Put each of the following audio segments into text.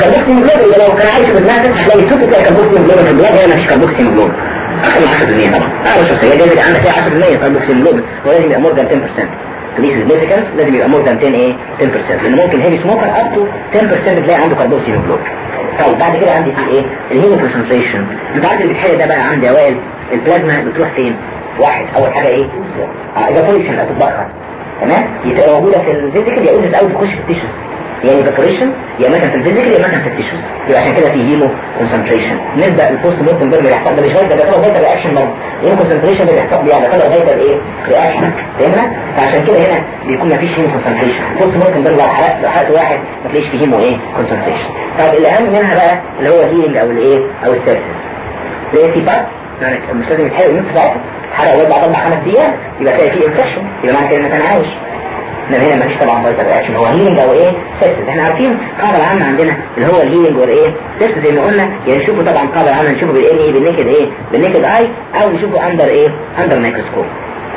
carboxyhemoglobin لو كان عايش في دماغك هتلاقي soot تلاقي carboxyhemoglobin في ال blood هنا مفيش carboxyhemoglobin أقل من 10% طبعا. اعرف شخصيه جايز عندك فيها 10% carboxyhemoglobin ولازم يبقى more than 10% ليه significance لازم يبقى more than 10 إيه 10% لأن ممكن heavy smoker up to 10% بتلاقي عنده carboxyhemoglobin طيب بعد كده عندي في إيه؟ ال hemoconcentration عارف اللي بيتحل ده بقى عندي أوائل. البلازما بتروح فين؟ واحد. أول حاجة إيه؟ evaporation هتتبخر تمام؟ يبقى موجوده في ال vesicle يا oozes أو تخش في ال tissues يعني evaporation يا مثلا في ال vesicle يا مثلا في ال tissues يبقى عشان كده في hemoconcentration نبدا ال postmortem burn يحصل ده مش ده طلع vital reaction برضه hemoconcentration ده بيحصل يعني طلع vital إيه reaction فهمنا فعشان كده هنا بيكون مفيش hemoconcentration ال postmortem burn لو حرقت لو حرقت واحد ما تلاقيش فيه hemo إيه concentration طب الاهم منها بقى اللي هو ال healing أو الايه أو ال sepsis زي في part يعني مش لازم يتحرق ساعتها حرق اول بعد أربع خمس أيام يبقى تلاقي فيه infection يبقى معنى كده إنك أنا عايش. انما هنا مفيش طبعا vital reaction هو healing أو إيه sepsis إحنا عارفين القاعده العامه عندنا اللي هو ال healing والايه sepsis زي ما قلنا. يعني نشوفه طبعا القاعده العامه نشوفه بالان إيه؟ بال naked إيه؟ بال naked eye أو نشوفه under إيه؟ under microscope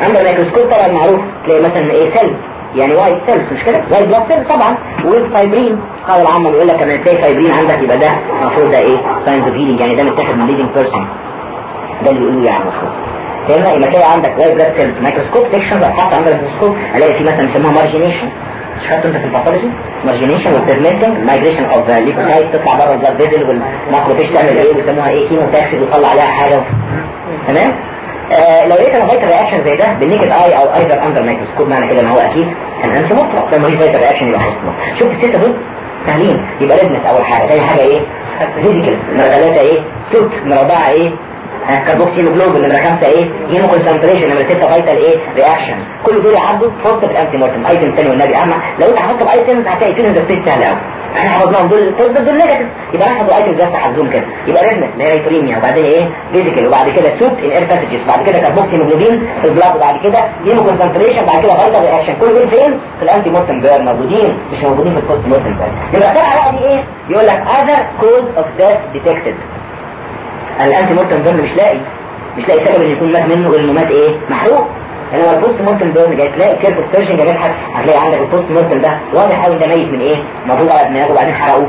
under microscope طبعا معروف. تلاقي مثلا إيه؟ cell يعني white cells مش كده؟ white blood cells طبعا. والفايبرين القاعده العامه بيقول لك لما تلاقي فايبرين عندك؟ يبقى ده المفروض ده إيه؟ signs of healing يعني ده متاخد من living person ده اللي بيقولوه يعني المفروض. فهمنا يبقى تلاقي عندك white blood cells microscopic sections اتحط عند الميكروسكوب الاقي في مثلا بيسموها margination مش خدت أنت في ال pathology margination وال pavementing migration of leukocyte تطلع بره ال blood vessel وال macrophage تعمل إيه؟ بيسموها إيه؟ chemotaxis ويطلع عليها حاجة. تمام؟ آه لو لقيت أنا vital reaction زي ده بال naked eye أو either under microscope معنى كده إن هو أكيد كان انت مطلق لما يجي vital reaction يبقى هيطلع شوف الستة دول سهلين. يبقى redness أول حاجة. ثاني حاجة إيه؟ vesicle ثلاثة إيه؟ soot نمرة أربعة إيه؟ carboxyhemoglobin نمره خمسه إيه؟ hemoconcentration نمره سته vital إيه reaction. كل دول يعدوا فرصه بال ante mortem item ثاني والنبي. أما لو أنت حفظت ب items هتلاقي فيهم تفسير سهل قوي إحنا حفظناهم دول. دول دول negative يبقى نحفظ items بس حفظهم كده. يبقى redness اللي هي hyperemia وبعدين إيه؟ vesicle وبعد كده soot in air passages بعد كده carboxyhemoglobin في ال blood وبعد كده hemoconcentration. بعد كده vital reaction كل دول فين؟ في ال ante mortem burn موجودين. مش موجودين في ال post mortem burn يبقى طلع بقى دي إيه؟ يقول لك other cause of death detected. ال ante mortem burn مش لاقي. مش لاقي سبب إن يكون مات منه غير إنه مات إيه؟ محروق. إنما ال post mortem ده جاي تلاقي كيرف ستيرشن جاي يضحك هتلاقي عندك ال post mortem ده واضح قوي ده ميت من إيه؟ مربوط على دماغه وبعدين حرقوه.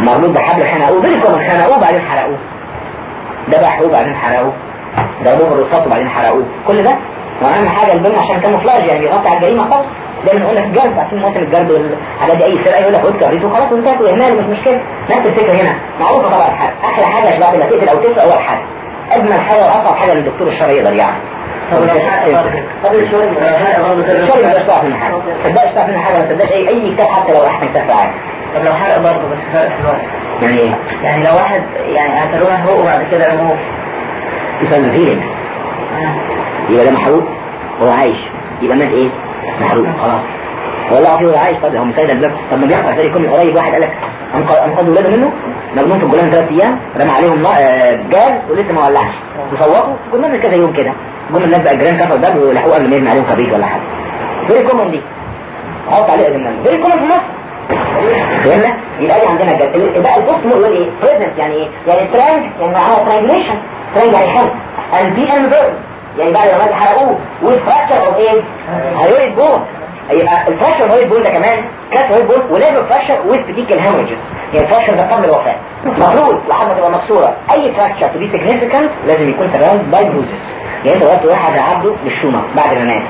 مربوط بحبل خنقوه بينكم خنقوه وبعدين حرقوه. ذبحوه وبعدين حرقوه. ضربوه بالرصاص وبعدين حرقوه. كل ده. وأهم حاجة ال burn عشان camouflage يعني بيغطي على الجريمة خالص. دايما يقول لك جرد عشان مواسم الجرد والحاجات دي أي سرقة يقول لك خد كريته وخلاص وانتهت واهمال مش مشكلة. نفس الفكرة هنا. معروفة طبعا الحرق أحلى حاجة بعد ما تقتل أو تسرق هو الحرق أجمل حاجة وأصعب حاجة للدكتور الشرعي يقدر يعمل. طب الشغل الشرعي ما يقدرش منها حاجة. ما تصدقش تعرف منها حاجة ما تصدقش اي أي كتاب حتى لو احسن كتاب عادي. طب لو حرق برضه بس فرق في الوقت. يعني إيه؟ يعني لو واحد يعني قتلوه هو وبعد كده رموه. يسمى فيلينج يبقى ده محروق. هو عايش. يبقى مات إيه؟ خلاص. والله هو عايش طب هو مسيد البلد طب ما بيحصل زي من قريب واحد قال لك انقذوا ولاده منه؟ مجنون في الجولان ثلاث أيام رمى عليهم آه، جاز ولسه ما ولعش. وصوتوا كنا من كذا يوم كده. جم الناس بقى الجيران كفروا الباب ولحقوه قبل ما يرمي عليهم كبريت ولا حاجة. فيري كومن دي؟ حط عليه اجنبي فيري كومن في مصر؟ فهمنا؟ يبقى دي عندنا جد بقى البوست يقول إيه بريزنت يعني إيه يعني ترانج يعني معناها ترانجليشن strang يعني حرق and be inverted يعني بعد ما حرقوه. وال fracture of إيه hyoid bone يبقى ال fracture hyoid bone ده كمان. cut hyoid bone ولازم fracture with petechial hemorrhages يعني ال fracture ده قبل الوفاة. المفروض لحد ما تبقى مكسورة. أي fracture to be significant لازم يكون surround by bruises يعني أنت وقت واحد عبده بالشومة بعد ما مات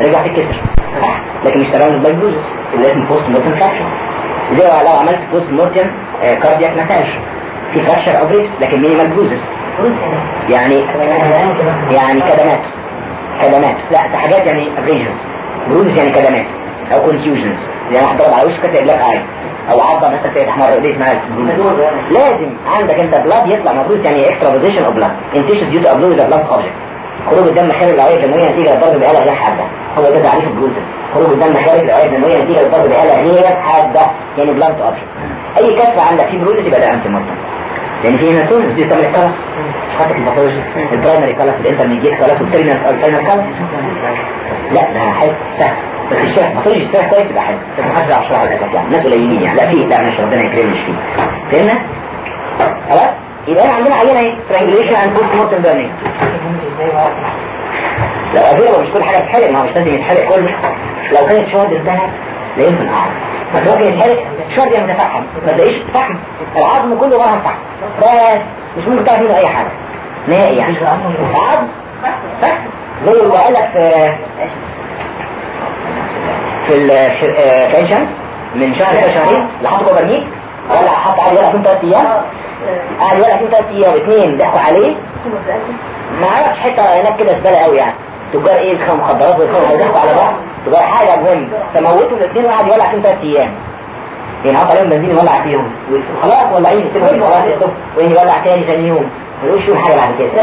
رجع تتكسر صح؟ لكن مش surround by bruises لازم post mortem fracture زي لو عملت post mortem cardiac massage في fracture of ribs لكن minimal bruises يعني يعني كدمات كدمات لا ده حاجات يعني abrasions bruises يعني كدمات أو contusions يعني واحد ضرب على وشه كده black eye أو عضة مثلا تفتح مره ايديك bruises. لازم. عندك أنت blood يطلع مبروز يعني extravasation of blood in tissue due to a blunt blunt object خروج الدم خارج الأوعية الدموية نتيجة لضرب بآلة غير حادة. هو ده تعريف ال bruises خروج الدم خارج الأوعية الدموية نتيجة لضرب بآلة غير حادة. يعني blunt object أي كسر عندك فيه bruises يبقى ده ante mortem لأن في hematoma دي تعمل callus خطك الباثولوجي البرايمري كلس الانترميديت كلس والترمينال الفاينل كلس لا ده حلو سهل بس الشرح pathology الشرح كويس يبقى حلو بس ما حدش يعرف يشرحه للاسف يعني ناس قليلين يعني. لا في لا مش ربنا يكرمني فيه. فهمنا؟ خلاص؟ يبقى إحنا عندنا عينة إيه؟ strangulation and post mortem burning لو available مش كل حاجة بتتحرق ما هو مش لازم يتحرق كله. لو كانت شهد انتهت لا يمكن أعرف. ممكن يتحرق شرط يعني متفحم ما تلاقيش فحم. العظم كله ورا فحم. بس مش ممكن تعرف منه أي حاجة. نهائي يعني. العظم. فحم زي اللي قال لك في في في آه، شمس من شهر كده شهرين اللي حطوا جوه برميل ولا حط يولع فيهم ثلاث أيام. قعد يولع فيهم ثلاث أيام. اثنين ضحكوا عليه. ما أعرفش حتة هناك كده زباله قوي يعني. تجار إيه كانوا مخدرات ويدخلوا يضحكوا على بعض. تجار حاجة مهم فموتوا الاثنين وقعد يولع فيهم ثلاث أيام. يعني حط عليهم بنزين يولع فيهم. خلاص ولعين يسيبهم خلاص يخطف وين يولع تاني ثاني يوم. يقولش فيهم حاجة بعد كده.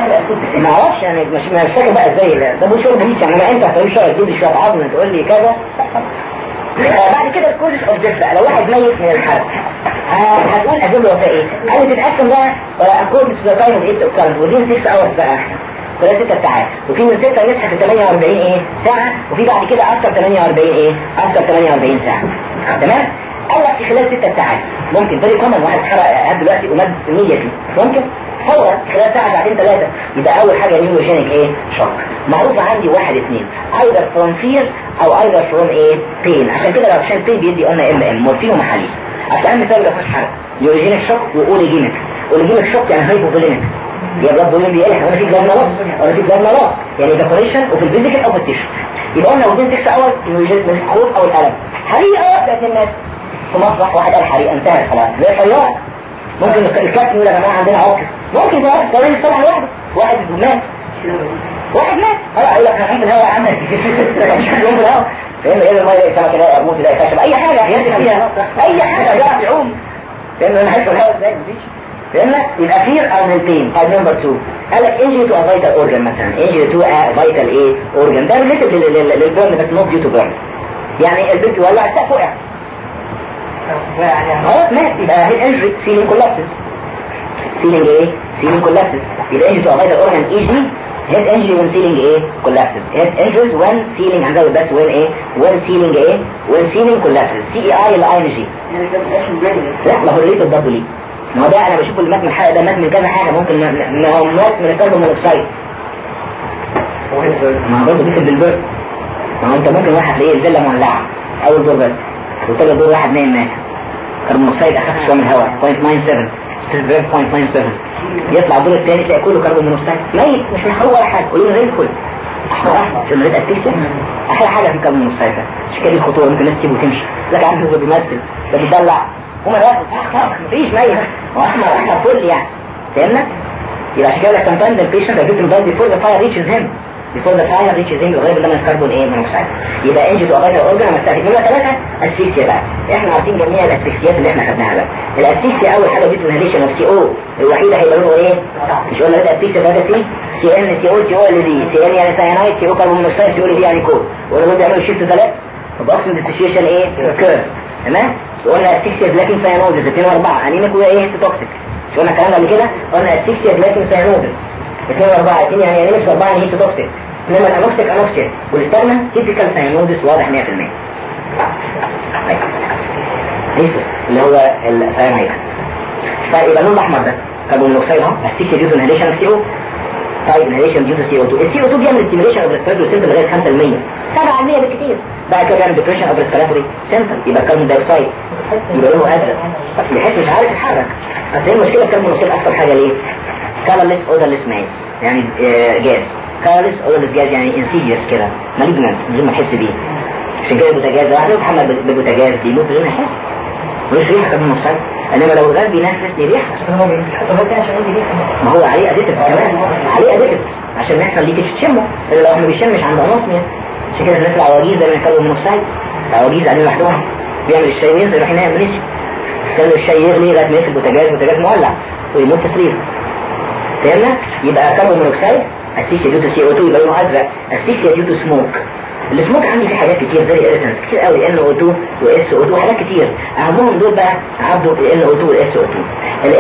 ما أعرفش يعني مش مش فاكر بقى إزاي. ده مش شغل بوليس يعني أنا انت هتقول شوية تجيب لي شوية عظم تقول لي كذا. بعد كده ال causes of death بقى. لو واحد ميت من الحرق آه، هتقول أجيب له وفاة إيه؟ لي تتقسم بقى؟ time of its occurrence within 6 hours بقى. ثلاث ست ساعات. وفي من 6 يصحى في 48 إيه؟ ساعة. وفي بعد كده أكتر 48 إيه؟ أكتر 48 ساعة. تمام؟ قال في خلال 6 ساعات. ممكن very common واحد اتحرق قد دلوقتي ومات immediately ممكن؟ فورا خلال ساعة ساعتين ثلاثة. يبقى أول حاجة neurogenic إيه؟ shock معروف عندي واحد اثنين either from fear أو either from إيه؟ pain. عشان كده لو عشان pain بيدي قلنا ام ام مورفين ومحاليل. عشان أهم سبب فيهاش حرق. نيوروجينيك شوك وأوليجينيك. أوليجينيك شوك يعني هايبوفوليميك يا بلاد بولين بيقلح وأنا في بلاد ملاص وأنا في بلاد يعني evaporation وفي الفيزيكال أو في التيشو يبقى قلنا وزين 6 اور من الخوف أو الالم حريقه بقت الناس. في مسرح واحد قال حريقه انتهت خلاص زي طياره ممكن الكابتن يقول يا جماعة عندنا عقل ممكن ده طريق الصبح لوحده. واحد مات. واحد مات. آه يقول لك أنا الحمد لله يا عم يوم الهوا. فاهم إيه الميه سمكه يلاقي قرموط يلاقي خشب أي حاجة. يمسك فيها أي حاجة. يعرف يعوم. فاهم أنا عايز الهوا. إزاي مفيش فهمنا يبقى fear أو من pain طيب number 2 قال لك injury to vital organ مثلا؟ injury to vital إيه organ؟ ده related لل burn بس not due to burn يعني البيت ولع السقف وقع خلاص مات يبقى هي injury ceiling collapses ceiling إيه؟ ceiling collapses يبقى injury to vital organ ايجي head injury when ceiling إيه collapses. head injuries when ceiling هنزود بس when إيه؟ when ceiling إيه؟ when ceiling collapses. C E I L I N G لا ما هو related برضه ليه ما هو ده أنا بشوف من الحلقة ده مات من كذا حاجة ممكن ما هو مات من ال carbon monoxide ما هو برضه بيكتب بالبرد ما هو أنت ممكن واحد تلاقيه الفيلا مولعة أول دور بس وتاني دور واحد نايم مات. carbon monoxide أخف شوية من الهواء 0.97 0.97 يطلع الدور الثاني تلاقي كله carbon monoxide ميت مش محروق ولا حاجة كله زي الفل. في المريض اسيسي أحلى حاجة في ال carbon monoxide ده. مش كده الخطورة ممكن الناس تسيبه وتمشي. لك عارف هو بيمثل ده بيدلع. وما ياخد مفيش ميت هو احمر احمر فل يعني. فهمنا؟ يبقى عشان كده لك patient that gets involved before the fire reaches him. Before the fire reaches him الغيب ده من الكربون إيه monoxide يبقى injury to a vital organ لما تستهدف نمره ثلاثة asphyxia بقى. إحنا عارفين جميع الاسفيكسيات اللي إحنا خدناها بقى. ال asphyxia أول حاجة دي inhalation of CO. الوحيدة هيبقى له إيه؟ مش قلنا ده اسفيكسيا ده سي. سي إن سي أو سي أو إل دي. سي إن يعني سيانايد سي أو كربون مونوكسيد سي أو إل دي يعني cold. ولا بيعملوا shift to left oxygen dissociation إيه؟ curve تمام؟ قلنا asphyxia lacking cyanosis 2 و4 anemic وايه toxic مش قلنا الكلام ده قبل كده؟ قلنا asphyxia lacking cyanosis 2 و4 2 يعني anemic و4 يعني histotoxic انما ال anoxic anoxia وال stagnant typical cyanosis واضح 100% طيب. اللي هو السيانايد طيب يبقى اللون الأحمر ده carbon monoxide اهو asphyxia due to inhalation of CO طيب انهاليشن ديوز سي أو 2 السي أو 2 بيعمل stimulation of respiratory center لغايه 5% 7% بالكثير بعد كده بيعمل depression of respiratory center يبقى ال carbon dioxide يبقى له ازرق بحيث مش عارف يتحرك. هي المشكلة ال carbon monoxide أكتر حاجة ليه؟ colorless odorless gas يعني جاز. colorless odorless gas يعني insidious كده. malignant من غير ما تحس بيه. عشان كده البوتاجاز واحد محمد بالبوتاجاز بيموت بدون احساس ملوش ريحة carbon monoxide إنما لو الغاز بينفس ليه ريحه ما هو عليه additive كمان. عليه additive عشان يحصل leakage تشمه لو ما بيشمش عند anosmia عشان كده الناس العواجيز زي ما كانوا monoxide العواجيز قاعدين لوحدهم. بيعمل الشاي وينزل يروح ينام منسي كان الشاي يغلي لغاية ما يقفل البوتاجاز البوتاجاز مولع ويموت تسرير فهمنا يبقى carbon monoxide asphyxia due to CO2 يبقى لونه ازرق asphyxia due to smoke. ال smoke عندي فيه حاجات كتير زي irritant كتير قوي NO2 و SO2 حاجات كتير. أهمهم دول بقى عبدوا ال أو 2 والاس أو 2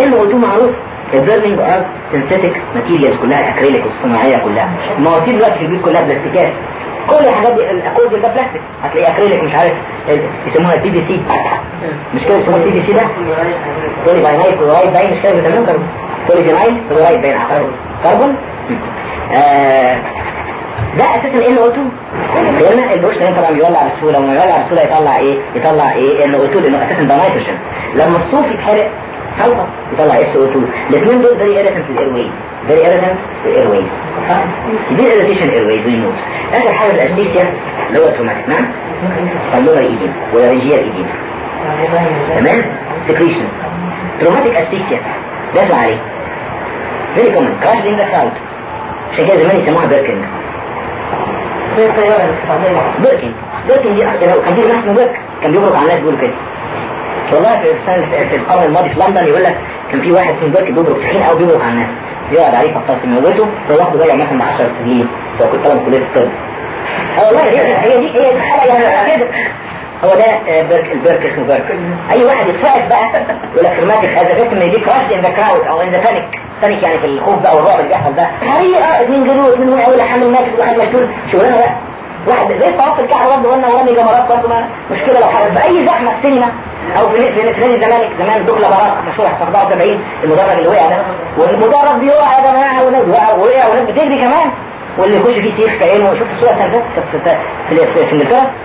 ال أو 2 معروف. ال burning of synthetic materials كلها اكريليك والصناعية كلها. المواسير دلوقتي في البيت كلها بلاستيكات. كل الحاجات دي الاكورد ده بلاستيك هتلاقيه اكريليك مش عارف يسموها PVC مش كده؟ يسموها PVC ده؟ polyvinyl chloride باين مش كده؟ بيسموه كربون بولي فينايل كلورايد باين كربون ده أساسا أو 2 لأن البروشن طبعا بيولع بسهولة وما يولع بسهولة يطلع إيه؟ يطلع إيه ان أو 2 لأنه أساسا ده نيتروجين لما الصوف يتحرق سلفر يطلع اس أو 2 الاثنين دول فيري ايريتنت في الاير ويز فيري ايريتنت في ويز دي ايريتيشن اير ويز ويموت اخر حاجة الاسبيسيا اللي هو تروماتيك نعم؟ اللغة ايدين ولا ريجيا ايدين تمام؟ secretion traumatic asphyxia دافع عليه very common crush in the crowd عشان كده زمان يسموها burking burking burking دي كان في اسمه بيرك كان بيبرك على الناس بيقولوا كده. والله في السنة في القرن الماضي في لندن يقول لك كان في واحد اسمه بيرك بيبرك تخين قوي بيبرك على الناس. يقعد عليه فطاس موته فواحد ضيع مثلا 10 سنين فكنت طالب كلية الطب. آه والله هي هي دي هي دي حاجة يعني كده هو ده آه، بيرك البيرك بيرك. أي واحد يتفاعل بقى يقول لك فيرماتيك هذا ان دي كراش ان ذا كراود أو ان ذا بانيك بانيك يعني في الخوف بقى والرعب اللي بيحصل ده حقيقة اتنين جروا اتنين وقعوا ولا حامل ماتت واحد مشلول شغلانه بقى واحد زي طواف الكعبة برضه قلنا ورامي جمرات برضه ما مشكلة لو حصل بأي زحمة في السينما أو في في نادي الزمالك زمان براق مشهورة في 74 المدرج اللي وقع ده والمدرج بيقع يا وناس وقع وناس بتجري كمان واللي يخش فيه سيخ كأنه شفت الصورة اللي فاتت كانت في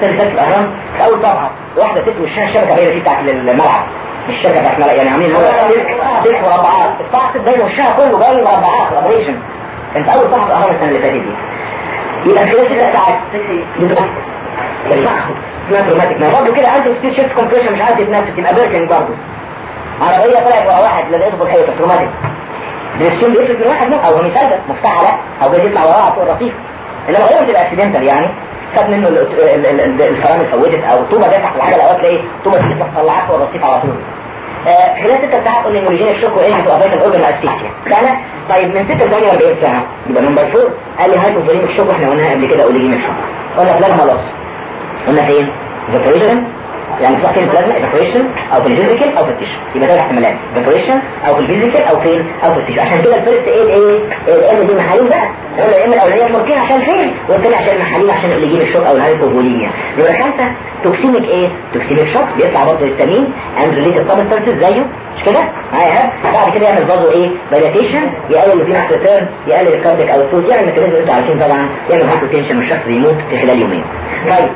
في انجلترا في الأهرام في أول طبعة واحدة ست وشها الشبكة باينة فيه بتاعت الملعب مش الشبكة بتاعت الملعب يعني عاملين هو سلك مربعات الطبعة ست باينة وشها كله باين مربعات كولابريشن كانت أول طبعة في الأهرام السنة اللي فاتت دي يبقى خلال ست ساعات بتبقى الفخذ اسمها تروماتيك ما برضه كده عنده ستيل شيفت كومبريشن مش عارف يتنفس يبقى بيركنج برضه. عربية طلعت ورا واحد لقيته في الحيطة تروماتيك دريكسيون بيفرق من واحد أو مثال مفتاح أو جاي يطلع وراه فوق الرصيف إنما غير بتبقى اكسيدنتال يعني. خد منه ال- ال- ال- ال- الفرامل فوتت أو طوبة جت تحت الحاجة الأوقات تلاقي طوبة فوق الرصيف على طول. خلال ست ساعات قلنا ان اوريجين الشوك وايه هتبقى فايتال اورجن اسفيكسيا فأنا طيب من 6 ل 48 ساعه يبقى نمبر 4 قال لي هايبوفوليميك شوك وإحنا قلناها قبل كده اوريجين الشوك قلنا بلازما لوس قلنا فين؟ ايفابوريشن يعني سواء كان بلازما ايفابوريشن أو في الفيزيكال أو في التيشو يبقى ده احتمالات. ايفابوريشن أو في الفيزيكال أو فين أو في التيشو عشان كده الفيرست إيه إيه الام دي محاليل بقى. قلنا الام الأولانية ممكن عشان فين والثانيه عشان المحاليل عشان اللي يجيب ال shock أو ال hypovolemia يبقى خمسه toxemic إيه toxemic shock بيطلع برضه histamine and related substances زيه. مش كده؟ معايا بعد كده يعمل برضه إيه؟ vasodilatation يقلل ال venous return يقلل ال cardiac output يعمل mechanism أنتوا عارفين طبعا. يعمل hypotension والشخص يموت في خلال يومين. طيب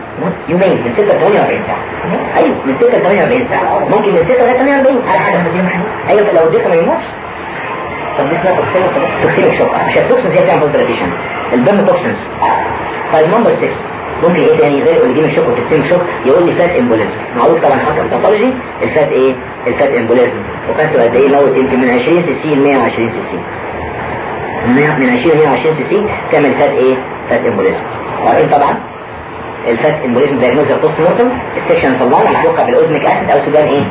يومين. من 6 ل 48 ساعه أيوه من 6 ل 48 ساعة. ممكن من 6 ل 48 على حسب أيوه لو اديته ما يموتش. طب دي اسمها toxemic toxemic shock عشان ال toxins هي بتعمل filtration ال burn toxins طيب نمبر 6 ممكن إيه تاني؟ غير ال neurogenic shock وال toxemic shock يقول لي fat embolism معروف طبعا حتى ال pathology ال fat إيه؟ ال fat embolism وفاته قد إيه؟ موت يمكن من 20 سي سي ل 120 سي سي من 20 ل 120 سي سي تعمل fat إيه؟ fat embolism وبعدين طبعا. ال fat embolism diagnosed post mortem ال section طلعنا محروقه بال osmic acid أو سودان إيه؟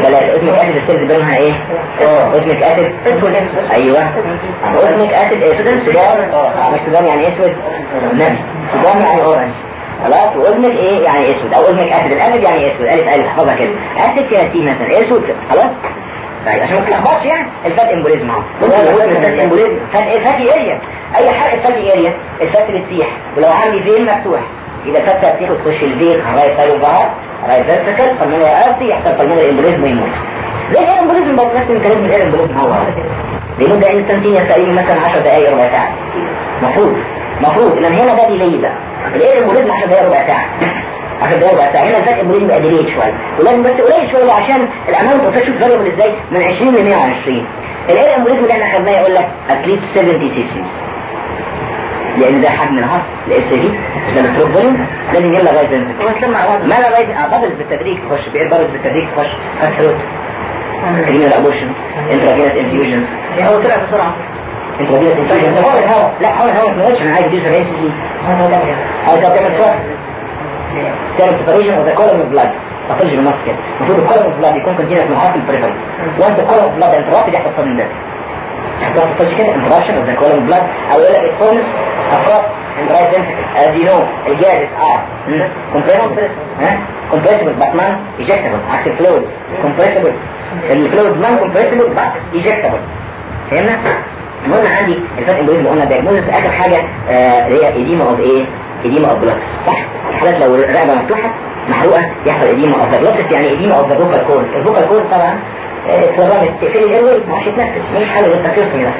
بلاش ال osmic acid ال cells بينها إيه؟ osmic acid. أيوه. osmic acid إيه؟ سودان. سودان. آه، مش سودان يعني أسود. نبي سودان يعني orange خلاص. و osmic إيه؟ يعني أسود. أو osmic acid. ال acid يعني أسود. ألف ألف. احفظها كده. فيها سي مثلا. أسود. خلاص. طيب عشان ما تلخبطش يعني. ال fat embolism أهو. ال fat embolism fat إيه fatty area أي حاجة fatty area ال fat بتسيح ولو عندي vein مفتوح. إذا تيجي تخش البيت right side of the right ventricle pulmonary artery يحصل pulmonary embolism ويموت. زي air embolism برضه نفس ال mechanism air ال embolism هو. بيموت ده instantaneous تقريبا مثلا 10 دقائق ربع ساعة. المفروض المفروض لأن هنا ده delayed بقى ال air embolism 10 دقائق ربع ساعة؟ 10 دقائق ربع ساعة. هنا ال fat embolism بقى شوية. ولازم بس قليل شوية عشان ال amount of شوف variable إزاي؟ من 20 ل 120 ال air embolism اللي إحنا خدناه يقول لك at least 70 cc لأن ده حجم العصر ال SV ده ال stroke volume لازم يملى لغايه زي ما لا لغايه آه bubbles بالتدريج تخش بايه bubbles بالتدريج تخش فتح criminal abortion intravenous infusions هو طلع بسرعة. intravenous infusions حول الهواء لا حول الهواء ما تقولش أنا عايز اديله 70 سي سي عايز تعمل فرق تعمل separation of the column of blood pathology بالنص كده المفروض ال column of blood يكون continuous من حرف ال periphery وانت ال column of blood interrupted يحصل صدمه ده تحصل كده interruption of the column blood أو يقول لك ال foams across and right ventricle as you know ال gas are compressible ها compressible but ال fluid compressible ال fluid non compressible but ejectable. فهمنا؟ المهم عندي ال fat embolism قلنا diagnosis آخر حاجة آه اللي هي edema of إيه؟ edema of glottis صح؟ الحالات لو الرقبة مفتوحة محروقة يحصل edema of the glottis يعني edema of the vocal cord ال vocal cord طبعا اتقفلت ال airway ما عادش يتنفس مش حاجة غير ال tracheostomy ده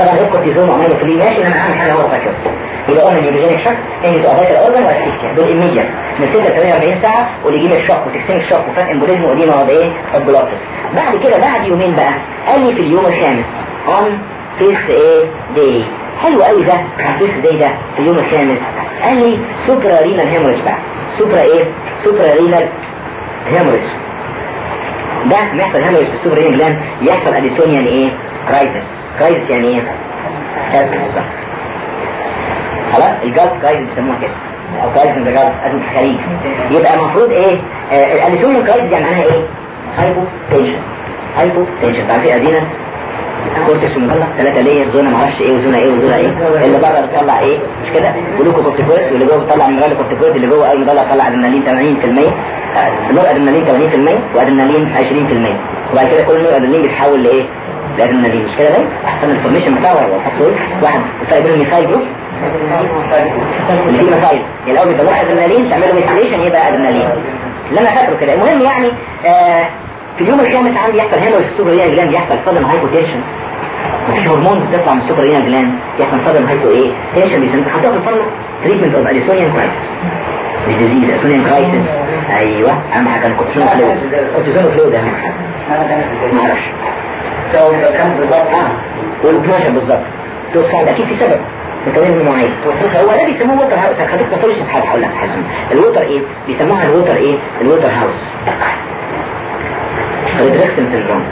طبعا إيه كورتيزون وامينو فلي ماشي أنا اهم حاجة هو ال tracheostomy يبقى قلنا ال neurogenic shock injury to vital organ و asphyxia دول immediate من 6 ل 48 ساعة واللي يجيب الشوك وتكسين الشوك وفات امبوليزم ودي مواد إيه؟ البلوكس بعد كده بعد يومين بقى قال لي في اليوم الخامس on fifth إيه day حلو قوي ده fifth day ده في اليوم الخامس. قال لي suprarenal hemorrhage بقى. supra إيه suprarenal hemorrhage ده بيحصل في ال suprarenal gland يحصل Addisonian إيه؟ crisis crisis يعني إيه؟ خلاص؟ ال Gulf crisis بيسموها كده. أو crisis the Gulf ازمه الخليج. يبقى المفروض إيه؟ آه ال Addisonian crisis يعني معناها إيه؟ hypotension hypotension تعرفين أدينا cortex ومطلع ثلاثة layer zona معرفش إيه و zona إيه و zona إيه. اللي بره بتطلع إيه؟ مش كده؟ glucocorticoid واللي جوه بتطلع mineralocorticoid اللي جوه ال medulla بتطلع أدرينالين 80% نور أدرينالين 80% وأدرينالين 20% وبعد كده كل نور أدرينالين بيتحول لإيه؟ لأدرينالين. مش كده باين أحسن ال formation بتاعه ولا واحد. فرق بين ال methyl group. اللي فيه methyl. يعني الأول بيطلع أدرينالين تعملوا methylation يبقى أدرينالين. اللي أنا فاكره كده. المهم يعني آه في اليوم الخامس عندي يحصل هنا ال suprarenal gland يحصل sudden hypotension مفيش هرمون بتطلع من ال suprarenal gland يحصل sudden hypo إيه tension بيسموه حطوها في الفرن treatment of Addisonian crisis مش disease Addisonian crisis أيوه أهم حاجة الكورتيزون fluid الكورتيزون fluid أهم حاجة. ما أعرفش كم بالظبط. آه وال 12 بالظبط توصل أكيد في سبب. mechanism معين. هو ده بيسموه Waterhouse خليك ما تقولش حاجة هقول لك حسن ال Water إيه بيسموها ال Water إيه ال Waterhouse Friderichsen syndrome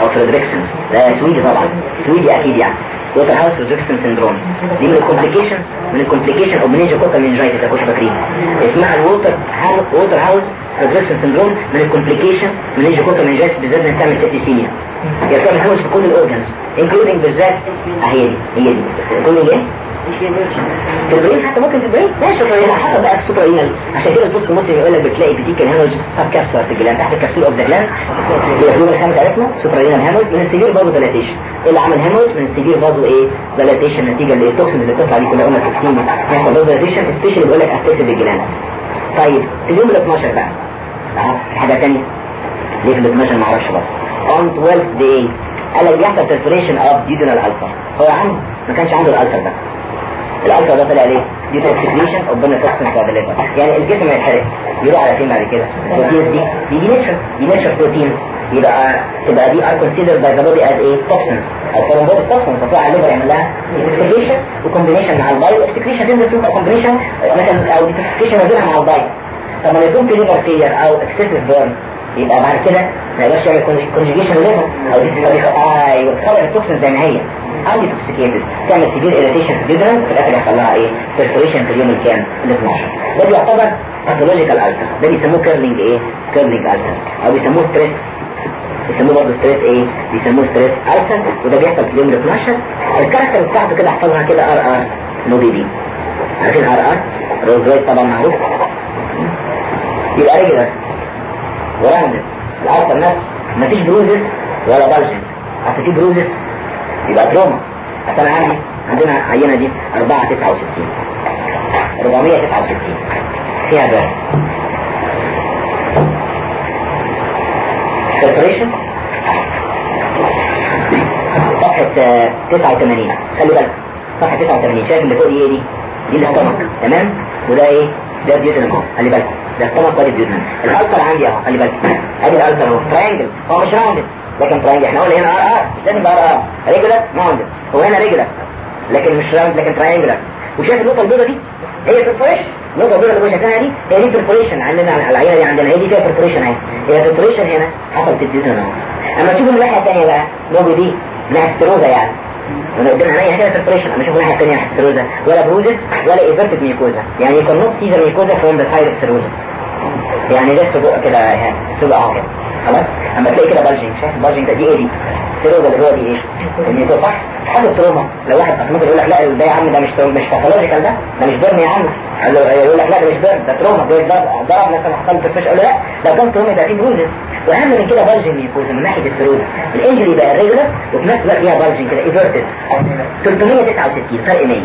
أو Friderichsen. ده سويدي طبعا. سويدي أكيد يعني. Waterhouse Friderichsen syndrome دي من ال complication من ال complication of meningococcal meningitis اكوش فاكرين اسمها ال Water Waterhouse Friderichsen syndrome من ال complication meningococcal meningitis بالذات انها بتعمل septicemia هي بتعمل هاوس في كل ال organs including بالذات اهي دي. هي دي. كل إيه؟ في ال brain حتى ممكن في ال brain ماشي هنا حسب بقى ال suprarenal عشان كده ال post ممكن يقول لك بتلاقي بتيجي hemorrhage subcapsular في ال gland تحت ال capsule of the gland اليوم الخامس عرفنا سوبر رينال هيموريج من ال severe vasodilatation إيه اللي عمل hemorrhage من ال severe vaso إيه؟ dilatation نتيجه لل toxin اللي بتطلع دي كلها قلنا كتير. يحصل vasodilatation special بيقول لك effect بال gland طيب اليوم ال 12 بقى في حاجة ثانية ليه في ال 12 ما أعرفش بقى on 12 day. قال لك بيحصل perforation of duodenal ulcer. هو عنده ما كانش عنده ال ulcer ده. ال ulcer ده طلع ليه؟ detoxication of burn toxin في ال liver يعني الجسم هيتحرق يروح على فين بعد كده؟ ال proteins دي de denature denatured proteins يبقى تبقى they are considered by the body as إيه؟ toxins أو thrombotic toxins فتروح على ال liver يعمل لها detoxication و combination مع ال bile excretion تنزل تبقى combination مثلا أو detoxication نزلها مع ال bile طب ما يكون في liver failure أو excessive burn يبقى بعد كده ما يقدرش يعمل conjugation liver أو دي أيوه تخرج ال toxin زي ما هي أو detoxicated تعمل severe irritation في الجدران في الآخر يحصل لها إيه؟ perforation في اليوم الكام ال 12 ده بيعتبر pathological ulcer ده بيسموه Curling إيه؟ Curling ulcer أو بيسموه stress بيسموه برضه stress إيه؟ بيسموه stress ulcer وده بيحصل في اليوم ال 12 ال character بتاعته كده احفظها كده RR no BB عارفين RR روز رايت طبعا معروف. يبقى ريجولار وراندم الالتر نفسه. مفيش بروزس ولا بلجن اصل في بروزس يبقى تروما عشان عندي عندنا عينة دي 469 469 فيها ده filtration صفحة 89 خلي بالك. صفحة 89 شايف اللي فوق دي إيه دي؟ دي ال stomach تمام؟ وده إيه؟ ده ال duodenum اهو خلي بالك. ده ال stomach وادي الديوتنم ال ulcer عندي أهو. خلي بالك. أدي ال ulcer أهو. triangle هو مش rounded لكن triangle إحنا قلنا هنا RR مش لازم RR regular rounded هو هنا regular لكن مش round لكن triangular وشايف النقطة البيضاء دي؟ هي perforation النقطة البيضاء اللي شايفاها دي هي دي perforation عندنا على العينه دي عندنا. هي دي فيها perforation اهي هي perforation هنا حصلت الديزن اهو أما تشوفوا من الناحيه الثانية بقى لوبي دي ناحية ستروزا يعني. وأنا قدام عينيا كده برفوريشن أما أشوف الناحيه الثانية ستروزا ولا بروزس ولا ايفرتد ميكوزا يعني يكون نوت سيزر ميكوزا فروم ذا سايد اوف ستروزا يعني ده السبوع كده يعني اهو كده خلاص؟ أما تلاقي كده بلجنج شايف البلجنج ده دي إيه دي؟ السيروزا اللي هو دي إيه؟ الميكوزا صح؟ حاجة تروما لو واحد ممكن يقول لك لا ده يا عم ده مش مش باثولوجيكال ده؟ ده مش بيرن يا عم. يقول لك لا ده مش بيرن ده تروما. ده ضرب مثلا حصل في أقول له لا ده كان trauma ده فيه bruises وأهم من كده bulging mucosa من ناحية ال serosa ال injury بقى irregular وفي نفس الوقت فيها bulging كده everted 369 فرق 100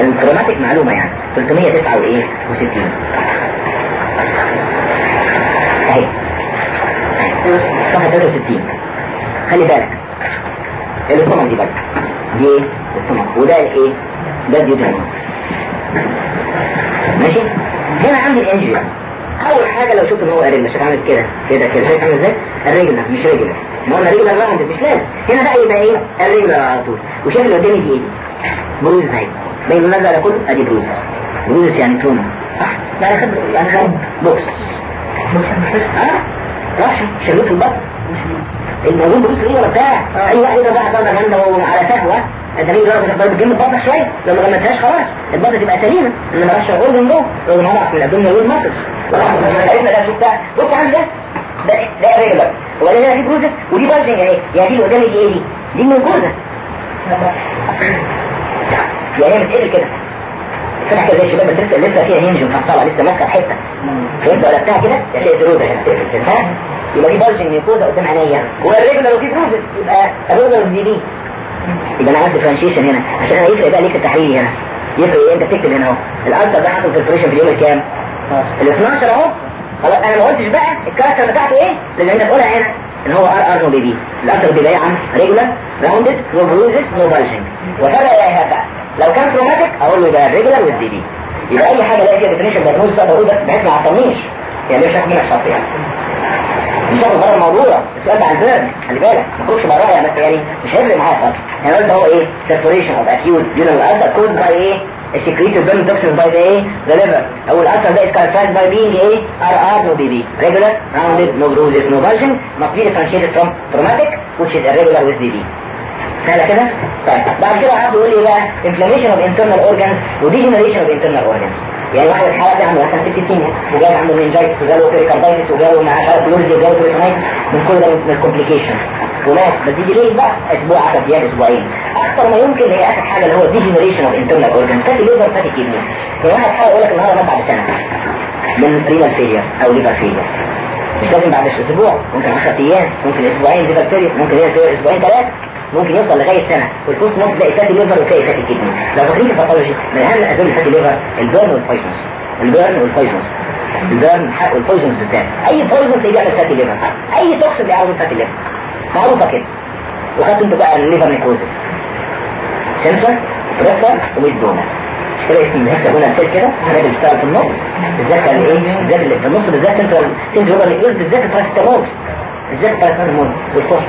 ال traumatic معلومة يعني. 369 اهي صفحة 63 خلي بالك. ال stomach دي بقى. دي إيه؟ ال stomach وده الايه ده ال duodenum ماشي؟ هنا عندي الانجيو أول حاجة لو شفت إن هو قريب مش عامل كده. كده كده. شايف عامل إزاي؟ الرجل مش رجل ما قلنا رجل راوند مش لازم. هنا بقى يبقى إيه؟ الرجل على طول. وشايف اللي قدامي دي إيه؟ بروز اهي باين النزل على كله أدي بروز. بروز يعني تونا صح. يعني خد يعني خد بوكس ها راح شلوت البطن. الموجود بروز إيه ولا بتاع. أي واحد يضرب واحد ضربة جامدة على سهوه الدليل ضربة ضربة جنب البطن شوية. لو ما غمتهاش خلاص. البطن تبقى سليمة. انما رش الغرب من جوه لو نعرف من الابدومين والمصر عرفنا ده. عندي ده. ده. ده ريجولار وبعدين هنا في بروزة ودي بارجنج اهي يعني دي قدامي دي إيه دي؟ دي الموجودة يعني هي بتقل كده. كده زي الشباب بس لسه لسه فيها هنج ومفصلة لسه ماسكة حتة فانت قلبتها كده تلاقي زرودة هنا تقفل يبقى دي بارجنج ميكوزا قدام عينيا. والريجولار وفي بروزة يبقى الريجولار دي دي يبقى أنا عملت ديفرنشيشن هنا. عشان أنا يفرق بقى ليك التحريري هنا. يفرق إيه؟ أنت بتكتب هنا أهو. الألتر ده حاطط البريشن في اليوم الكام؟ ال 12 أهو. خلاص أنا ما قلتش بقى الكاركتر بتاعته إيه؟ لأن انت تقولها هنا إن هو ار ار نو بي بي الألتر بيبقى عن ريجولار راوندد نو بروزز نو بالجنج وفرق يا بقى لو كان كروماتيك أقول له يبقى ريجولار والدي بي يبقى أي حاجة الاقي فيها ديفينيشن دايجنوز بقى بقول بس بحيث ما اعطلنيش يعني مش هاخد منك شرط يعني. مش هاخد بره الموضوع. السؤال ده البيرن خلي بالك ما تخرجش براها بس يعني مش هيفرق معايا خالص. يعني قلت هو إيه perforation of acute duodenal ulcer caused by إيه burn toxins by the إيه, the liver. أو ال ulcer ده is characterized by being إيه, RR, no BB. Regular, rounded, no bruises, no bulging, must be differentiated from traumatic, which is irregular with BB. سهلة كده؟ طيب. بعد كده عبد يقول لي بقى inflammation of internal organs و degeneration of internal organs. يعني واحد الحالة دي عنده مثلا ست سنين وجاي عنده meningitis وجاله pericarditis وجاله مع كلوريدي وجاله pericarditis من كل ده من ال complication وناس دي ليه بقى؟ أسبوع 10 أيام أسبوعين. أكثر ما يمكن هي آخر حاجة اللي هو degeneration of internal organ fatty liver fatty kidney فواحد حاجة يقول لك النهارده بعد سنة. من renal failure أو liver failure مش لازم بعد أسبوع ممكن 10 أيام ممكن أسبوعين liver failure ممكن liver أسبوعين ثلاثة ممكن يوصل لغاية سنة. وال post ممكن تلاقي fatty liver وتلاقي fatty kidney. لو فاكرين ال pathology من أهم اسباب ال fatty liver ال burn وال poisons البيرن والبويزنز البيرن والبويزنز بالذات. أي بويزن تلاقيه بيعمل فاتي ليفر. أي توكسين بيعمل فاتي ليفر. معروفة كده. وخدت انت بقى الليفر نيكوزس سنسر بريسر وميدونا كده اسم الهكسة هنا حاجة اللي بتشتغل في النص. بالذات الايه بالذات اللي في النص. بالذات سنترال سنترال نيكوزس بالذات الباراسيتامول بالذات الباراسيتامول والفوسفور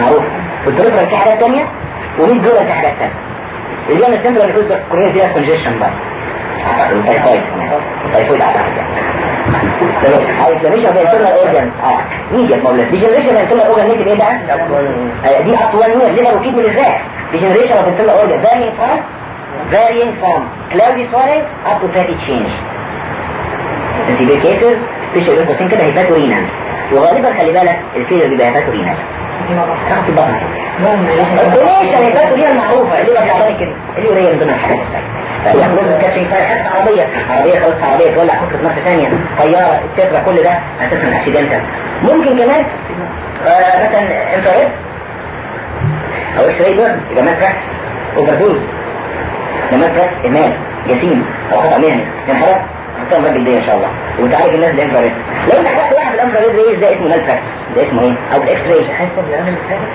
معروف. والبريسر في حاجات تانية؟ وميد دولار في حاجات تانية؟ اللي هي السنترال نيكوزس كورنيا فيها كونجيشن بقى. التايفويد التايفويد الانفلاميشن في الانترنال اورجان آه. ميديا بروبلم ديجنريشن في الانترنال اورجان إيه بقى؟ دي اطول نوع ليفر وكيد من إزاي ديجنريشن الانترنال اورجان varying from varying from cloudy swelling up to fatty change. In severe cases special بين كده هيباتورينال وغالبا خلي بالك الفيلر بيبقى هيباتورينال تحت البطن ليش الهيباتورينال معروفة. اللي بقى كده اللي هي من ضمن الحاجات يعني كاشين فاير حتى عربية. عربية خلص عربية تولع فكرة نفس ثانية. طيارة التترا كل ده أساسا اكسيدنتال ممكن كمان آه مثلا انفراد أو إكس راي بيرن يبقى مات راكس أوفر دوز. راكس ايمان جسيم أو خطأ مهني انحراف هتكون راجل دي ان شاء الله وتعالج الناس بالانفراد لو انت حرقت واحد بال infrared rays ده اسمه practice ده اسمه إيه أو ال X-ray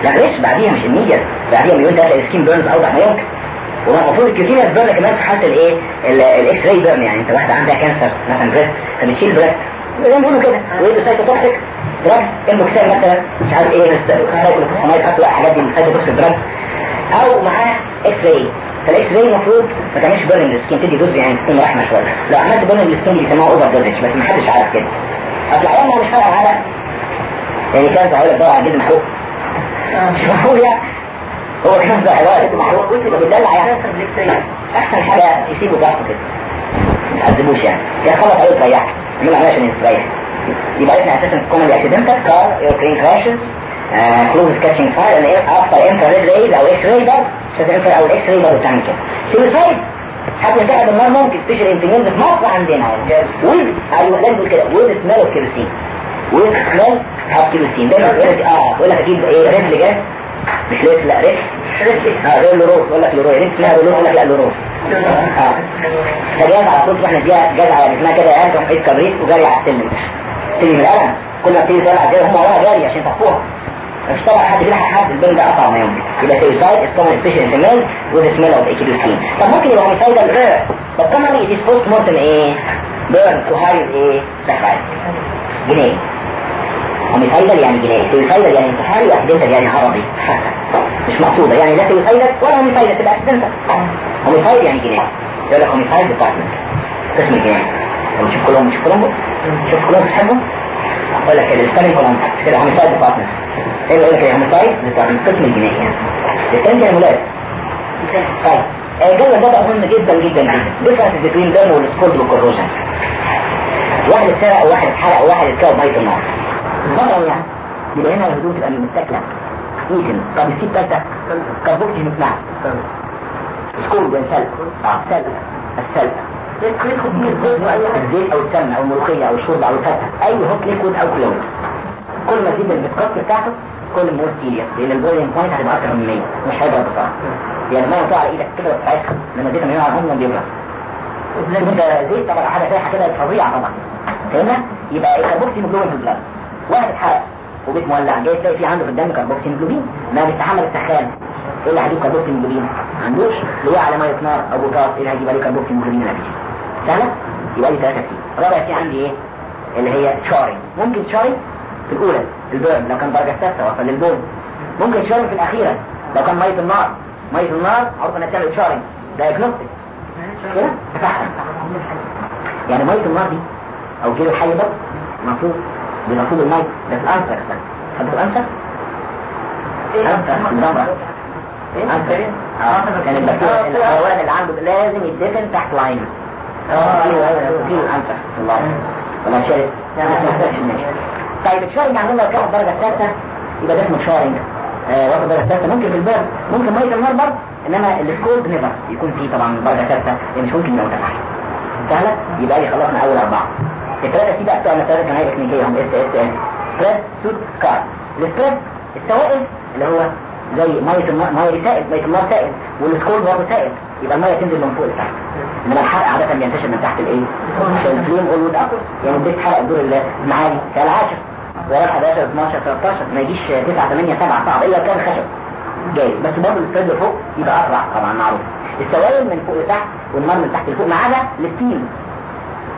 لا ليش بعديها مش الميديا بعديها مليون ثلاثة skin burns اوضح ما يمكن وما المفروض كتير يسبب كمان في حالة الايه ال X-ray burn يعني انت واحدة عندها cancer مثلا breast فبتشيل breast زي ما بيقولوا كده ويدوا cytotoxic drug Endoxan مثلا مش عارف إيه cytotoxic حطوا الحاجات دي cytotoxic drug أو معاه X-ray فال X-ray المفروض ما تعملش burn لل skin تدي dose يعني تكون رحمة شوية. لو عملت burn لل skin بيسموها over dosage بس ما حدش عارف كده. اصل عيالنا مش فارقة على يعني هقول لك دور على الجلد محروق. مش محروق يعني هو كان حوار انت محروق. قلت يبقى بتدلع يعني أحسن حاجة يسيبه ضغط كده. ما تعذبوش يعني. يا خلص عليه تريح اعمل عليه عشان يستريح. يبقى إحنا أساسا common accidental car airplane crashes clothes catching fire and after infrared rays أو X-ray برضه infra أو ال X-ray برضه بتعمل كده. suicide حتى ينتهي بالنار ممكن. especially in teenagers في مصر عندنا. ويز أيوه لازم كده. ويز سمال اوف كيروسين ويز سمال اوف كيروسين لك آه يقول لك أجيب إيه؟ رجل جاز مش ليس لا ريك آه غير لوروس يقول لك لوروس ريك اسمها يقول لك لا لوروس آه. على طول. إحنا فيها جاز على اسمها كده يعني. تروح كبريت وجري على السلم. تيجي من القلم كل ما بتيجي تلعب كده هم وراها جاري عشان تحفوها طبعا حد بيلحق حد البين ده ما يمكن يبقى سيوسايد is common especially in male with the smell of echidosine طب ممكن يبقى homicidal rare طب كمان it is post mortem إيه؟ burn to hide إيه؟ sacrifice جنائي. homicidal يعني جنائي. suicidal يعني انتحاري و accidental يعني عرضي. مش مقصودة يعني لا suicidal ولا homicidal تبقى accidental homicidal يعني جنائي. يقول لك homicide department. قسم الجنائي طب شوف كلهم شوف كلهم. شوف كلهم بتحبهم أقول لك الثاني كلهم كده homicide department إيه يقول لك إيه homicide department قسم الجنائي. يعني الثاني كان ولاد. طيب. الجدول ده بقى مهم جدا جدا جدا. difference between burn وال scald وال corrosion واحد اتسلق وواحد اتحرق وواحد اتكوى بمية النار. مثلا يعني يبقى هنا الهدوم تبقى متاكله eaten طب ال C تالتة carboxyhemoglobin scald بين سلق آه سلق السلق الزيت أو السمنة أو الملوخية أو الشرب أو الفتة أي hot liquid أو colloid كل ما تزيد ال viscosity بتاعته كل ما هو serious لأن ال boiling point هتبقى أكتر من 100 مش هيبقى بسرعة. يعني ما يقطع على إيدك كده وتساعدها لما زيت من على الهم بيبرد. أنت زيت طبعا حاجة سايحه كده فظيعة طبعا. فهمنا يبقى carboxyhemoglobin في البلد. واحد اتحرق وبيت مولع. جاي تلاقي في عنده في الدم carboxyhemoglobin ما بيتحمل السخان. إيه اللي هيجيب carboxyhemoglobin ما عندوش. اللي على مية نار أو بوتاس إيه اللي هيجيب عليه carboxyhemoglobin ما فيش. سهله يبقى لي ثلاثة سي رابع سي عندي إيه؟ اللي هي شاري ممكن شاري في الأولى البيرن لو كان درجة ثالثه وصل للبون ممكن شاري في الأخيرة لو كان مية النار. مية النار عرفنا انها تعمل شاري دايجنوستيك. كده؟ يعني مية النار دي أو جيل الحي ده المفروض بنصيب المية. ده في الأنفر حد في الأنفر؟ أنفر الزمرة أنفر آه. كان البكتيريا الحيوان اللي عنده لازم يدفن تحت العين. أيوه أيوه في الأنفر الله ولا شارك طيب الشارنج عندنا لو كانت الدرجة الثالثة يبقى ده اسمه شارنج واخد الثالثة ممكن في الباب ممكن مية النار برضه انما السكولد نيفر يكون فيه طبعا درجة ثالثة مش ممكن يبقى متفاعل سهلة يبقى لي خلصنا اول اربعة الثلاثة دي بقى بتوع المسائل الجماعية التكنيكية هم اس اس اس ستريس سود سكار ال streaks السوائل اللي هو زي مية النار مية سائل مية النار سائل وال scald برضه سائل يبقى المية تنزل من فوق لتحت. إنما الحرق عادة بينتشر من تحت الايه؟ عشان ال flame would upper يعني البيت حرق الدور المعالي. كالعاشر ورا 11 12 13 ما يجيش 9 8 7 صعب. إلا كان خشب. جاي. بس برضه ال streaks فوق يبقى أسرع طبعا معروف. السوائل من فوق لتحت والنار من تحت لفوق ما عدا ال steam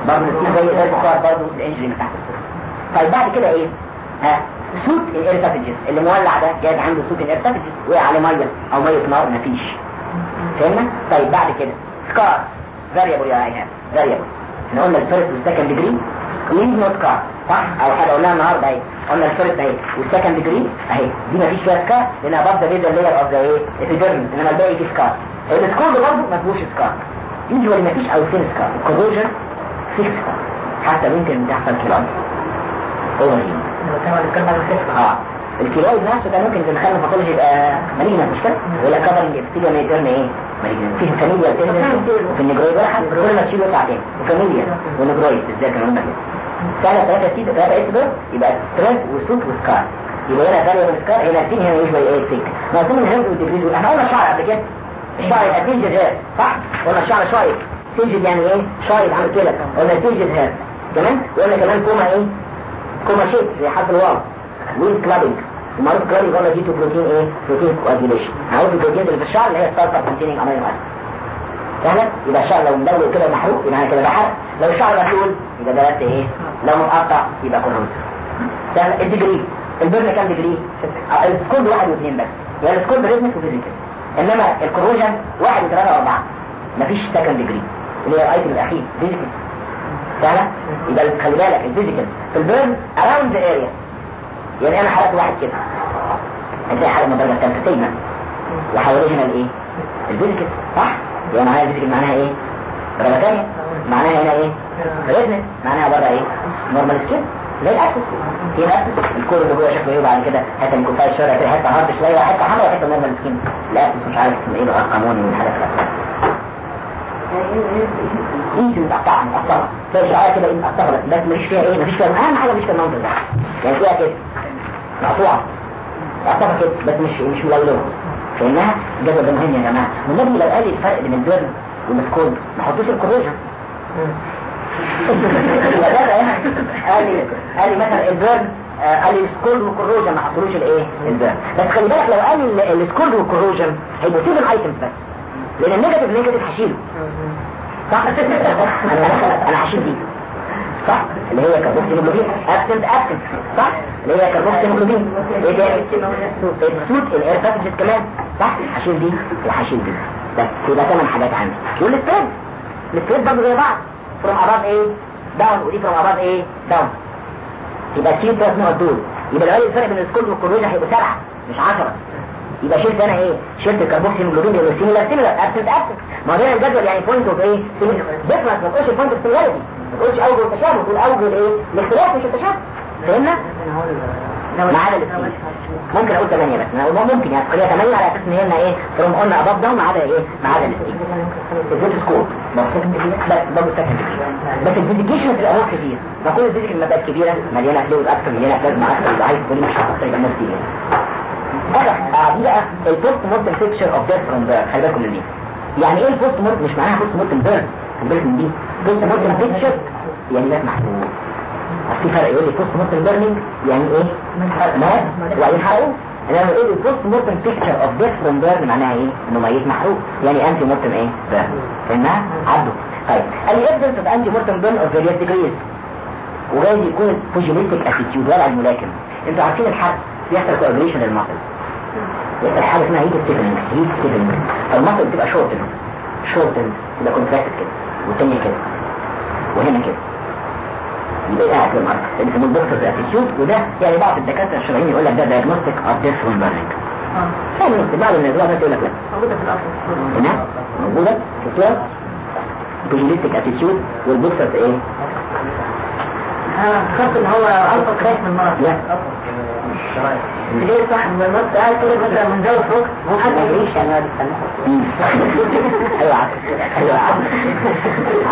برضه ال steam زي زي البخار برضه ال injury من تحت طيب بعد كده إيه؟ ها؟ soot ال air passages اللي مولع ده جايب عنده soot ال air passages وقع عليه مية أو مية نار مفيش. فهمنا طيب بعد كده. scar variable يا أيهاب. variable إحنا قلنا ال first وال second degree leaves not scar صح؟ أو حاجة قلناها النهارده أهي. قلنا ال first أهي. وال second degree أهي. دي مفيش فيها scar لأنها برضه basal layer of the إيه؟ epidermis إنما الباقي دي scar ال scald ده برضه ما فيهوش scar usually مفيش أو فين scar ال corrosion فيكس حتى ممكن تحصل كلام اوفر آه. الكيلويد نفسه ده ممكن تدخل الباثولوجي يبقى مالجنا مش كده؟ ولا كفرنج ابتدى ما يترن إيه؟ مالجنا فيه فاميليا في النجرويد ولا حد كل ما تشيله يطلع تاني وفاميليا ونجرويد إزاي كانوا قلنا كده؟ سنة ثلاثة سيد ثلاثة إس دول يبقى ستريس وسوت وسكار. يبقى هنا ثانية من سكار هنا اثنين هنا يشبه إيه سيك مقسوم الهند والدبريد إحنا قلنا الشعر قبل كده. الشعر يبقى تنجز هاد صح؟ قلنا الشعر شايب تنجز يعني إيه؟ شايب عامل كده. قلنا تنجز هاد تمام؟ وقلنا كمان كوما إيه؟ كوما شيك زي حرف الواو. ويل كلابنج المعروف كلابنج قلنا دي تو بروتين إيه؟ بروتين كواجيليشن عارف البروتين اللي في الشعر اللي هي ستارتر كونتيننج امينو اسيد يبقى الشعر لو مدلل كده محروق يبقى كده بحرق لو الشعر مفلول يبقى ده بس إيه؟ لو متقطع يبقى كروز سهلة الديجري البرن كام ديجري السكول واحد واثنين بس. يعني السكول بريزمس وفيزيكال إنما الكروجن واحد وثلاثة وأربعة. مفيش سكند ديجري اللي هي الايتم الأخير فيزيكال سهلة يبقى خلي بالك الفيزيكال في البرن اراوند ذا اريا يعني أنا حرقت واحد كده. هتلاقي حرق من الدرجة الثالثة سيجما وحواليه هنا الإيه؟ الفيزيكال صح؟ يبقى معناها الفيزيكال معناها إيه؟ درجة ثانية معناها هنا إيه؟ ريزنس معناها بره إيه؟ نورمال سكين زي الاكسس في الاكسس الكور اللي جوه شكله إيه؟ بعد كده حتة من كوباية الشارع كده حتة هارد شوية حتة حمراء وحتة نورمال سكين الاكسس مش عارف اسمه إيه بقى قانوني من الحاجات انت متقطعه متقطعه عارف كده إيه متقطعه بس بس مفيش فيها إيه؟ مفيش فيها أهم حاجة مفيش فيها ده يعني فيها كده. مقطوعه مقطوعه كده بس مش مش ملولوه فانها الجدول ده مهم يا جماعة والنبي لو قال لي الفرق بين البيرن وال scald ما حطوش ال corrosion قال لي قال لي مثلا ال burn آه، قال لي ال scald وال corrosion ما حطولوش الايه ال burn بس خلي بالك لو قال ال- ال scald وال corrosion هيبقوا seven items بس لأن ال negative negative هشيله صح أنا هشيل دي صح؟ اللي هي carboxyhemoglobin absent absent صح؟ اللي هي carboxyhemoglobin إيه تاني ال soot ال air passages كمان. صح؟ هشيل دي وهشيل دي. بس يبقى ثمان حاجات عندي. وال strip. ال strip برضه زي بعض. from above إيه down ودي from above إيه down يبقى شيل ثلاث نقط دول. يبقى الغالي الفرق بين ال scald وال corrosion هيبقوا سبعة مش 10 يبقى شلت أنا إيه؟ شلت ال carboxyhemoglobin لأنه similar similar absent absent ما هو هنا الجدول يعني point of إيه difference ما تقولش point of similarity ما تقولش اوجه التشابه تقول اوجه الايه الاختلاف مش التشابه. فهمنا؟ ما عدا الاثنين ممكن أقول 8 بس. أقول ممكن يعني خليها 8 على أساس إن هي إيه؟ فروم قلنا اباف داون ما عدا إيه؟ ما عدا الاثنين الزيت سكور بس سكند بس الديديكيشن بتبقى نوع كتير. ما كل الديديك المادات كبيرة مليانة فلويد أكتر مليانة بلازما أكتر عايز كل مش نفسي هذا دي. بقى البوست مورتم بيكتشر اوف ديث فروم خلي بالكم من دي. يعني إيه البوست مورتم مش معناها بوست مورتم بيرث خلي من دي. بوست مورتم بيكتشر يعني ده محبوب في فرق يقول لي post mortem burning يعني إيه؟ مات وبعدين انما يقول لي post mortem picture of death from burn معناها إيه؟ إنه ميت محروق يعني ante mortem إيه؟ burn فهمنا؟ عدوا طيب. ال evidence of ante mortem burn of various degrees وجايز يكون pugilistic attitude ولا الملاكم أنتوا عارفين الحرق بيحصل coagulation لل muscle يحصل حاجة اسمها heat stiffening heat stiffening فال muscle بتبقى shortened شورتن تبقى كونتراكتد كده. والتانية كده وهنا كده يبقى قاعد في المرض اللي اسمه الدكتور اتيتيود وده يعني بعض الدكاترة الشرعيين يقول لك ده دايجنوستيك فروم بيرنينج ثاني بعض الناس بقى يقول لك لا. موجودة في الأصل هنا؟ موجودة؟ شفتوها بوجيليتك اتيتيود والبوكسر إيه؟ ها خط إن هو ألفا خايف من النار لا. ليه صح من النار قاعد كده مثلا من زاوية فوق هو حد يعيش يعني يقعد يستنى أيوه. أيوه. عارف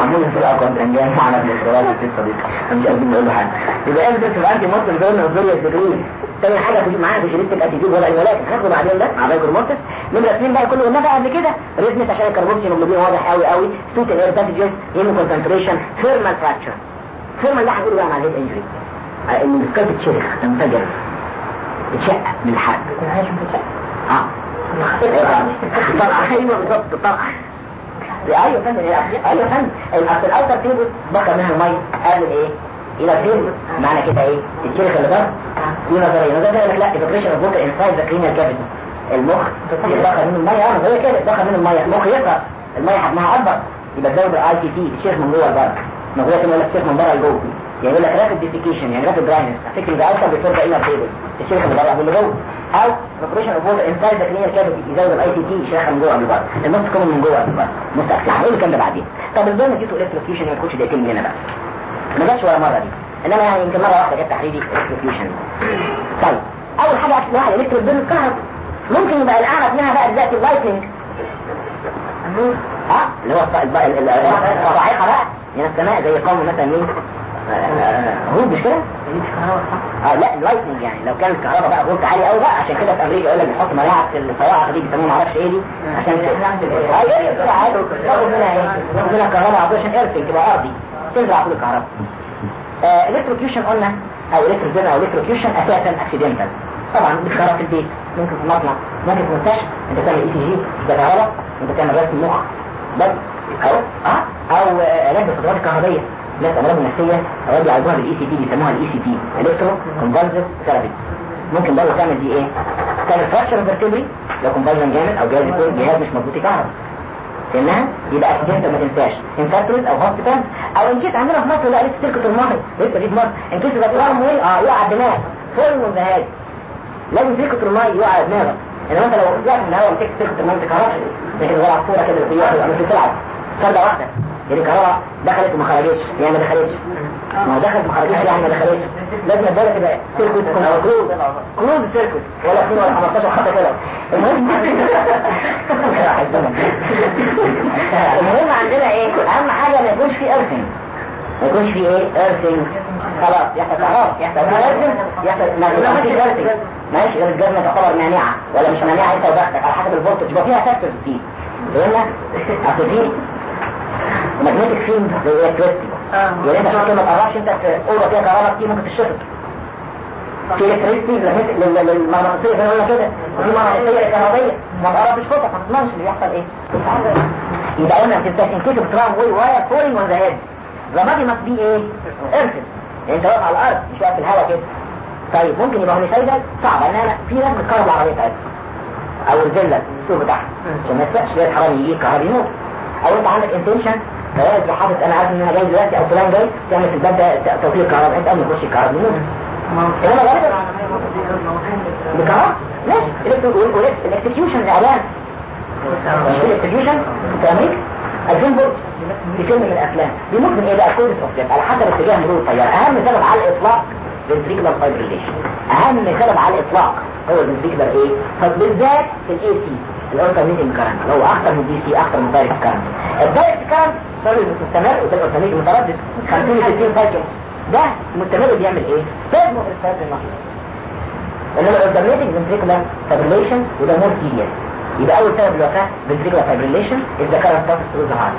عمول في الاقوى كان جاي معنا في الصراحه في الصديق. مش قادرين نقول له حاجة. يبقى انت تبقى انت مصر زي ما فيريوس ديجري تاني حاجة تجيب معاها بشريطه اتيتيود ولا ولكن هناخده بعدين ده بايكور مورتس نمرة اثنين بقى كله قلنا بقى قبل كده. ريزمت عشان الكربوكسي هيموجلوبين واضح قوي قوي سوت الإير باسجز هيمو كونسنتريشن ثيرمال فراكشر ثيرمال ده هنقوله بقى مع الهيد انجري ان السكالب اتشرخ تنفجر اتشقق من في شقة آه. طلع. أيوه بالظبط طلع. أيوه فندم أيوه فندم أصل الأوتر تيبل بقى منها الميه قال إيه؟ إلى فين؟ معنى كده إيه؟ الشرخ اللي بره دي نظريه نظريه يقول لك لا of water inside the cranial cavity. المخ يتبخر من الميه آه نظريه كده يتبخر من الميه المخ يقرأ. الميه حجمها أكبر. يبقى تزود الاي تي تي الشرخ من جوه لبره نظريه كده يقول لك الشرخ من بره لجوه. يعني يقول لك رابid desiccation يعني رابid dryness فكر ده أوصل بيفور ذا inner table الشرخ اللي بره واللي جوه أو evaporation of water inside the cranial cavity يزود ال ICT الشرخ من جوه قبل بره النص كله من جوه قبل بره مستقبل هقول الكلام ده بعدين. طب ال burn due to electrocution ما تكونش دقيقتين من هنا بقى. ما جاتش ولا مرة دي. إنما يعني يمكن مرة واحدة جت تحريري electrocution طيب. أول حاجة عشان واحد electro burn الكهرب ممكن يبقى الأعرف منها بقى دلوقتي ال lightning ها؟ اللي هو الصاعقه بقى. من السماء زي قوم مثلا مين آه، آه، هود مش كده؟ آه لا ال lightning يعني. لو كان الكهرباء بقى فولت عالي قوي بقى عشان كده في أمريكا يقول لك بيحط ملاعق الصواعق دي بيسموها معرفش إيه دي عشان أيوه كده عادي. ياخد منها إيه؟ ياخد منها كهرباء عشان earthing تبقى أرضي. على طول الكهرباء. electrocution قلنا. أو electrocution أو electrocution أساسا accidental طبعا بتكهرب في البيت. ممكن في مصنع ممكن في مستشفى أنت تعمل ECG ده كهرباء أنت تعمل رسم مخ بس أو آه أو آه، علاج بالخطوات الكهربائية. ناس امراض نفسية اوقات بيعالجوها بال ECT بيسموها ال ECT electroconvulsive therapy ممكن برضه تعمل دي إيه؟ تعمل fracture vertebrae لو convulsion جامد أو جهاز يكون جهاز مش مظبوط يكهرب فهمناها يبقى accident ما تنساش. in factories أو hospital أو in case عندنا في مصر لا لسه سلك الترماي لسه دي في مصر. in case ده tram wire آه يقع الدماغ. فوق المنتهات لازم سلك الترماي يقع على دماغك انما انت لو طلعت من الهواء مسكت سلك الترماي ما تكهربش لكن زي العصفورة كده في واحد عملت تلعب فردة واحدة. يعني الكهرباء دخلت وما خرجتش يعني ما دخلتش ما دخلت وما خرجتش يعني ما دخلتش لازم الدورة تبقى circuit closed closed circuit ولا 2 ولا 15 حتى كده المهم المهم عندنا إيه اهم حاجة ما يكونش في earthing ما يكونش في إيه earthing خلاص يحصل كهرباء يحصل earthing يحصل ما ما فيش earthing ماشي غير الجزمة تعتبر مانعة ولا مش مانعة انت وضغطك على حسب ال voltage يبقى فيها factors دي فهمنا اصل في magnetic field زي electricity يعني انت كده ما تقربش انت في اوضه فيها كهرباء كتير ممكن تشفط في electricity للمغناطيسية زي ما قلنا كده وفي مغناطيسية كهربية ما تقربش فوقك ما تضمنش اللي بيحصل إيه. يبقى قلنا في of tramway wire falling on the head the body must be إيه؟ earthed يعني أنت واقف على الأرض مش واقف في الهواء كده. طيب ممكن يبقى homicidal صعب ان أنا في ناس بتكهرب العربية بتاعتها. أو الفيلا السور بتاعها. عشان ما يسبقش شوية حرامي يجي كهرب يموت. أو أنت عندك intention لو حاطط أنا عارف إن أنا جاي دلوقتي أو فلان جاي تعمل في الباب ده توصيل كهرباء. أنت قبل ما تخش الكهرباء يموت كلام غلط بكهرباء؟ ليش ال execution الإعدام مش ال execution في أمريكا 2000 فولت. في فيلم من الأفلام. بيموت من إيه بقى؟ causes of على حسب اتجاه مرور التيار أهم سبب على الإطلاق ventricular fibrillation. أهم سبب على الإطلاق هو ال ventricular إيه؟ فبالذات في ال AC ال alternating current لو أكتر من DC أكتر من direct current ال direct current صار مستمر وده ال alternate متردد 50 60 cycle ده مستمر بيعمل إيه؟ spasm of respiratory muscles إنما ال alternating ventricular fibrillation وده more serious يبقى أول سبب الوفاة the current passes through the heart.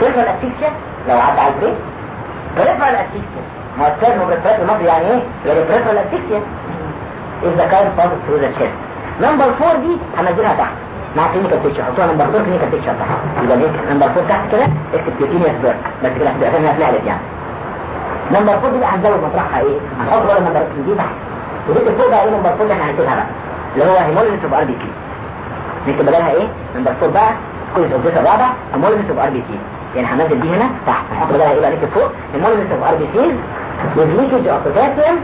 peripheral asphyxia لو عدى على ال brain peripheral asphyxia ما هو ال spasm of respiratory muscles يعني إيه؟ يعني the current passes through the chest. number 4 دي هنزلها تحت مع clinical picture حطوها number 4 clinical picture تحت يبقى ليه number 4 تحت كده اكتب cutaneous burn بس كده هتبقى فاهم اتنقلت يعني. number 4 دي هنزود مطرحها إيه؟ هنحط بقى number دي تحت. ودي فوق بقى إيه number 4 اللي إحنا هنكتبها بقى؟ اللي هو hemolysis of RBC نكتب بدلها إيه؟ number 4 بقى cause of الرابع hemolysis of RBC يعني هنزل دي هنا تحت. هنحط بدلها إيه بقى؟ نكتب فوق. hemolysis of RBC with leakage of potassium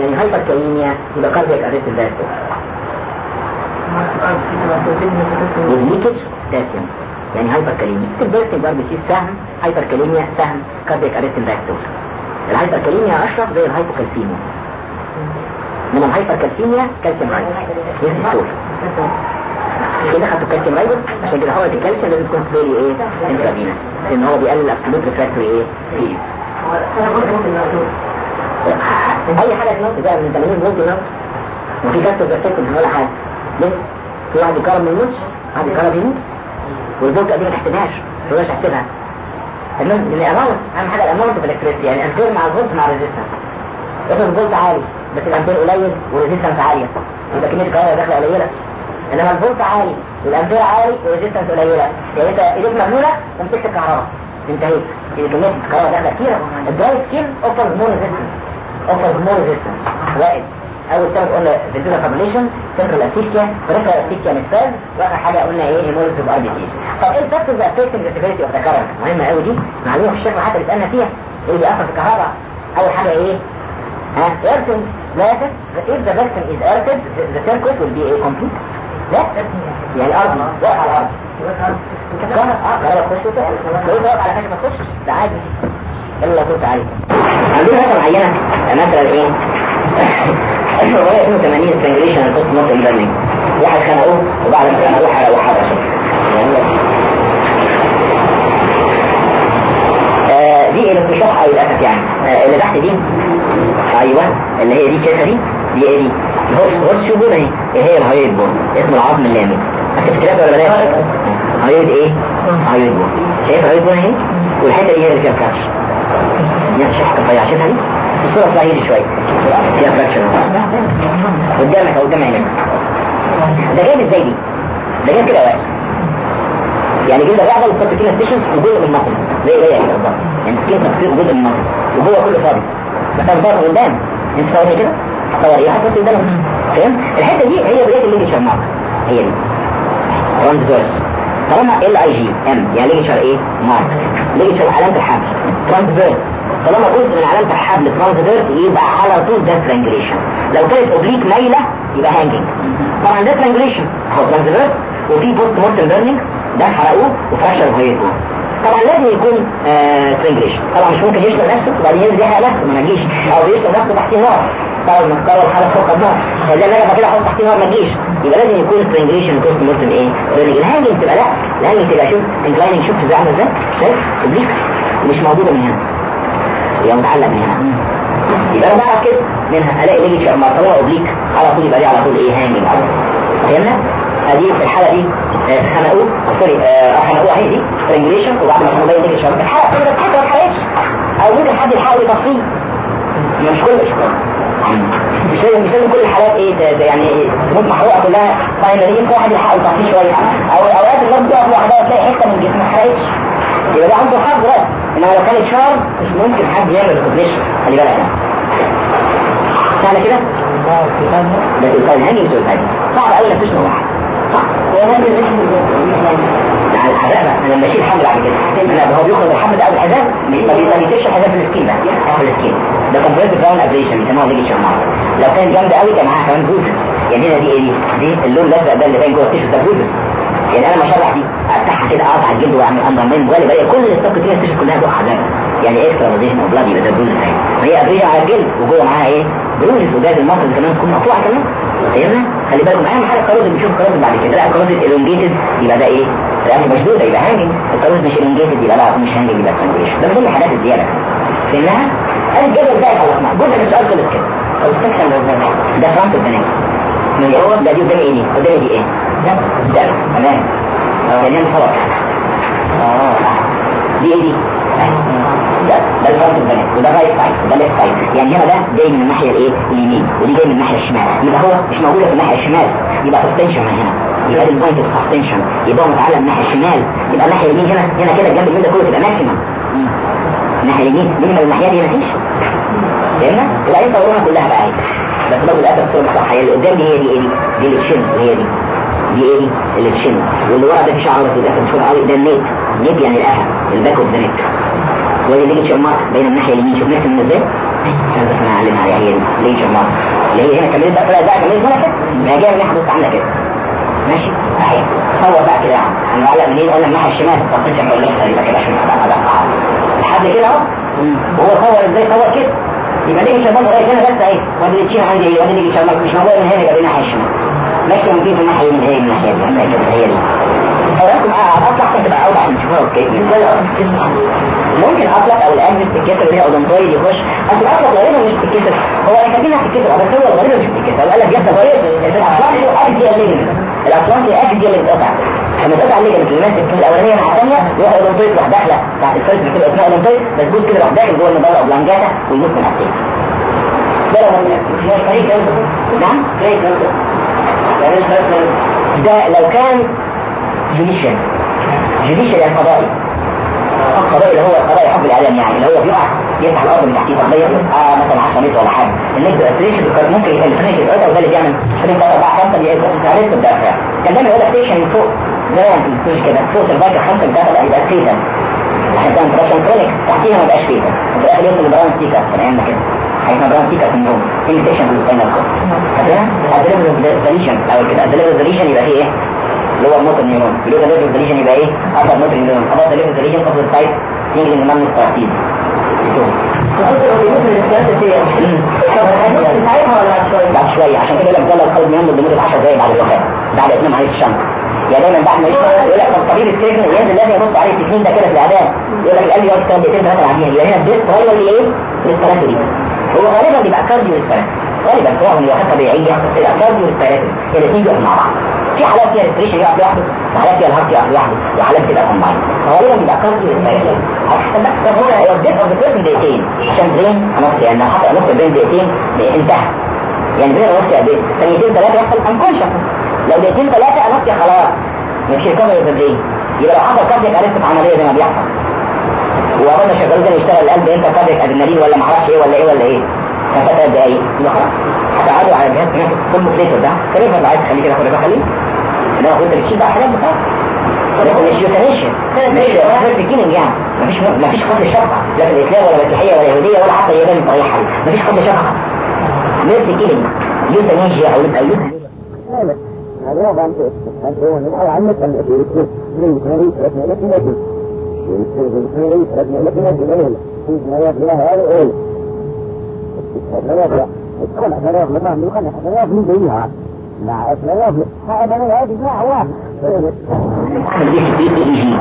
يعني hyperkalemia يبقى cardiac arrest diastole وال leakage potassium يعني hyperkalemia البيرسنج بار بيصير سهم. هايبر كاليميا سهم كاردياك اريست دايستول الهايبر كاليميا أشرف زي الهايبوكالسيميا إنما الهايبر كالسيميا كالسيوم رايبر يستول كده خدتوا كالسيوم رايبر عشان كده هو الكالسيوم لازم يكون سلولي إيه؟ انترافينا لأن هو بيقلل الابسولوت ريفراكتوري إيه؟ فيه أي حاجة تنط بقى من 80 فولت ينط وفي كاستو بيرتكب ولا حاجة. ليه؟ في واحد يكرم ما يموتش واحد يكهرب يموت والفولت دي ما تحسبهاش ما تقدرش تحسبها؟ المهم ان الاماونت أهم حاجة ال amount في ال electricity يعني امبير مع الفولت مع ال resistance. افرض الفولت عالي بس الامبير قليل وال resistance عالية. يبقى كمية الكهرباء داخلة قليلة. إنما الفولت عالي والامبير عالي وال resistance قليلة. يعني أنت إيديك مبلوله ومسكت الكهرباء انتهيت. يبقى كمية الكهرباء داخلة كتيرة. ال dry skin offers more resistance. offers more resistance. واحد أول سبب قلنا ventricular fibrillation central asphyxia peripheral asphyxia نكسال واخر حاجة قلنا إيه of RBC طب إيه ال factors affecting the severity of the current مهمة قوي دي. معلومة في الشرح حتى بيسالنا فيها. إيه اللي في الكهرباء أول حاجة إيه؟ ها؟ earthing لا if the victim is earthed the circuit will be a complete لا؟ يعني الأرض. واقف على الأرض. كهرباء. آه تخش وتقف لو انت واقف على حاجة ما تخشش؟ ده عادي. إلا لو كنت عايز عندنا مثلا معينة؟ مثلا إيه؟ 1982 strangulation ال postmortem burning واحد خنقوه وبعد ما خنقوه حرقوه آه دي اللي بتشرح قوي للأسف يعني. آه اللي تحت دي أيوه اللي هي دي كده دي دي إيه دي؟ بص بص شوفوا اهي إيه هي ال hyoid bone اسم العظم اللامي اكتب كده ولا بلاش؟ هايد إيه؟ هايد بون شايف الهايد بون اهي والحتة دي هي اللي فيها كرش يعني رفيع شايفها دي؟ الصورة هيدي شوية فيها فراكشن قدامك أو قدام عينك ده جايب إزاي دي ده جايب كده واقف يعني كده بعض السبتكين ستيشنز وجزء من المصل زي زي كده بالظبط يعني سكين تفكير وجزء من المصل وجوه كله فاضي. بس بصور قدام. أنت صورني كده؟ صور إيه حطيت قدامك. فاهم الحتة دي هي بدايه ال ligature mark. هي دي. transverse طالما LIGM يعني ligature إيه؟ mark. ligature علامه الحبل transverse طالما جزء من علامة الحبل transverse يبقى على طول ده strangulation. لو كانت oblique مايلة يبقى hanging طبعا ده strangulation. هو transverse وفي postmortem burning ده حرقوه و fracture hyoid طبعا لازم يكون strangulation. طبعا مش ممكن يشنق نفسه وبعدين ينزل يحرق نفسه ما تجيش. أو يشتغل نفسه تحت النار. طبعا ما تقرر حالة فوق النار. فده لما كده أحط تحت النار؟ ما تجيش يبقى لازم يكون strangulation postmortem إيه؟ burning ال hanging تبقى لا. ال hanging تبقى شوف inclining شوف إزاي عامل إزاي. شايف؟ مش موجودة من هنا. يبقى متعلق من هنا يبقى أنا بعرف كده. منها ألاقي ligature mark طلع oblique. على طول يبقى دي على طول إيه hanging فهمنا؟ أدي في الحالة دي خنقوه sorry خنقوه أهي دي strangulation وبعد ما خنقوه ليجي شرط الحلقة كده بتحصل ما اتحرقتش أو ممكن حد يحاول يطفيه مش كل اشكال مش لازم مش لازم كل الحالات إيه ت- يعني تموت محروقه كلها. finally واحد يحاول يطفيه شوية. أو أوقات الناس بتقف لوحدها تلاقي حتة من الجسم ما اتحرقتش يبقى ده عنده حظ بس إنما لو كانت charred مش ممكن حد يعمل recognition خلي بالك. سهله كده؟ ده سؤال هاني سؤال صعب قوي إنك تشنق واحد. صح؟ على الحذاء بقى. أنا لما أشيل حمل بعد كده. لا هو بياخد الحمل ده أو الحذاء ما بي- ما بيسيبش الحذاء في السكين بقى. في السكين. ده كومبريت براون ابريشن بيسموها ليجي شمار لو كانت جامده قوي كان معاها كمان بروز يعني هنا دي إيه دي؟ اللون الأزرق ده اللي باين جوه التيشيرت ده بروز يعني أنا شرح دي افتحها كده اقطع الجلد وأعمل اندر مين ولا بقى كل الستوك كده التيشيرت كلها جوه حذاء يعني اكسترا بوزيشن اوف بلاد يبقى ده اهي وهي ابريشن على الجلد وجوه معاها إيه؟ بروز وجاز المصل كمان تكون مقطوعه كمان. فاهمنا؟ خلي بالكم أهم حاجة الكاروز بنشوف الكاروز بعد كده. لا الكاروز الونجيتد يبقى ده إيه؟ رقبه مشدوده يبقى هانجنج الكاروز مش الونجيتد يبقى لا مش هانجنج يبقى سترانجوليشن ده ضمن الحاجات الزيادة. فهمناها؟ الجدول بتاعي خلصناه جزء من السؤال خلص كده. السكشن ده. فرونت البنات من هو ده دي قدامي إيه؟ قدامي دي إيه؟ ده تمام. يعني أنا خلاص آه. دي إيه دي؟ ده ده الفرونت البنات. وده رايت سايد وده ليفت سايد يعني هنا ده جاي من الناحية الإيه؟ اليمين. ودي جاي من الناحية الشمال. يبقى هو مش موجودة في الناحية الشمال. يبقى suspension هنا. يبقى دي ال point suspension يبقى هو متعلق من الناحيه الشمال. يبقى الناحية اليمين هنا. هنا كده الجنب اليمين ده كله تبقى maximum الناحية اليمين. minimal الناحية دي مفيش. فهمنا؟ وبعدين صوروها كلها بقى بس برضه للأسف صورة مش صح. هي اللي قدام دي هي دي إيه دي؟ دي ال chin هي دي دي إيه دي؟ ال chin واللي ورا ده في شعر في الآخر مش قوي ده ال neck neck يعني القفا ال back of the neck وهي ligature mark بين الناحية اليمين شوف نفس إزاي؟ بس أنا اعلمها عليها هي دي. شمار اللي هي هنا كملت بقى طلعت بقى كملت هنا كده. ما جاية من ناحيه بص عاملة كده. ماشي؟ اهي صور بقى كده. يا عم هنعلق منين قلنا الناحية الشمال. ما تبصش على الليفت يبقى كده عشان لحد كده أهو. وهو صور إزاي؟ صور كده. يبقى ليه شمال قريب هنا بس اهي وادي التشين عندي إيه وادي اللي شمال مش موجود من هنا يبقى دي الناحيه الشمال ماشي ممكن في اليمين هي الناحيه دي هتلاقي كده هي دي حضراتكم اطلع عشان تبقى اوضح نشوفها أوكي ممكن اطلق أو الان بتتكسر اللي هي اودنتويد يخش اصل الاطلق غالبا مش بتتكسر هو أنا كاتبينها بتتكسر بس هو غالبا مش بتتكسر قال لك يبدا غير الاطلانتي واكدي الليجمنت الاطلانتي اكدي اللي بتقطع لما الليجمنت اللي ماسك في الأولانية مع الثانية يروح اودنتويد تروح داخله تحت الفلس بتبقى اسمها بس جزء كده راح داخل جوه المدار اوبلانجاتا ويموت من الحسين ده لو نعم؟ ده لو كان جوديشن جوديشن يعني قضائي القضاء اللي هو قضاء حب الاعلام يعني اللي هو بيقع يفتح الأرض من تحتيه قضيه آه مثلا 10 متر ولا حاجة. النجد ستيشن ممكن الفرنك يتقطع وده اللي بيعمل فرنك 4 5 بيبقى لسه بدافع كان دايما يقول لك ستيشن فوق؟ زي ما انت بتقول كده. فوق سيرفايكل 5 بدافع يبقى واحد تعمل براشن كرونيك تحتيها ما بقاش فيها وفي الآخر يوصل لبران ستيكر في الأيام كده. هيبقى بران ستيكر سندروم انفكشن في السباينال كورد فاكرها؟ الدليفري أو كده. الدليفري يبقى فيه إيه؟ اللي هو الموتور نيورون اللي هو دليفري ديليشن يبقى إيه؟ ابر موتور نيورون ابر دليفري ديليشن قبل السايت ينجل من نمو ستارتيز بعد شوية عشان كده لك ظل القلب ينمو لمدة 10 دقايق بعد الوفاة بعد اتمام عايز الشمس يعني دايما ما يشتغل يقول لك الطبيب السجن ينزل لازم يبص عليه التكنين ده كده في الاعدام يقول لك القلب يقعد كام دقيقتين ثلاثة بعديها يبقى هنا الديسك هو اللي إيه؟ ريسبيراتوري هو غالبا بيبقى كارديو ريسبيراتوري غالبا سواء طبيعيه بيبقى cardiorespiratory الاثنين بيقفوا مع بعض. في حالات فيها respiration يقف لوحده وحالات فيها ال heart يقف لوحده وحالات تبقى combined غالبا بيبقى cardiorespiratory طب هنا هو ال death of the دقيقتين. عشان brain anoxia يعني لو حصل anoxia brain دقيقتين انتهى يعني brain anoxia قد إيه؟ ثانيتين ثلاثة يحصل unconscious لو دقيقتين ثلاثة anoxia خلاص مش recovery of brain يبقى لو حصل cardiac arrest في عملية زي ما بيحصل. وقبل شغال زي يشتغل القلب انت cardiac أدرينالين ولا معرفش إيه ولا إيه ولا إيه. ثلاث دقايق يبقى خلاص هتقعدوا على جهاز تنفس كل فليتر ده كيف اللي عايز تخليه كده خليه خليه لا هو انت بتشيل بقى حاجات لكن مش يوتانيشن مش بيكيننج يعني مفيش مفيش قتل شفقة لا في الاسلام ولا مسيحية ولا يهودية ولا حتى اليابان بطريقة حاجة مفيش قتل شفقة ميرسي كيلينج يوتانيجيا أو أو هذا هو أنت أنت هو من أول عنك أن يكون من سنري ثلاثة لك نجم من سنري ثلاثة لك نجم أول في سنريات لها هذا سنريات ادخل سنريات لما خلنا سنريات من بيها مع سنريات هذا من هذه مع واحد اعمل دي في اي جي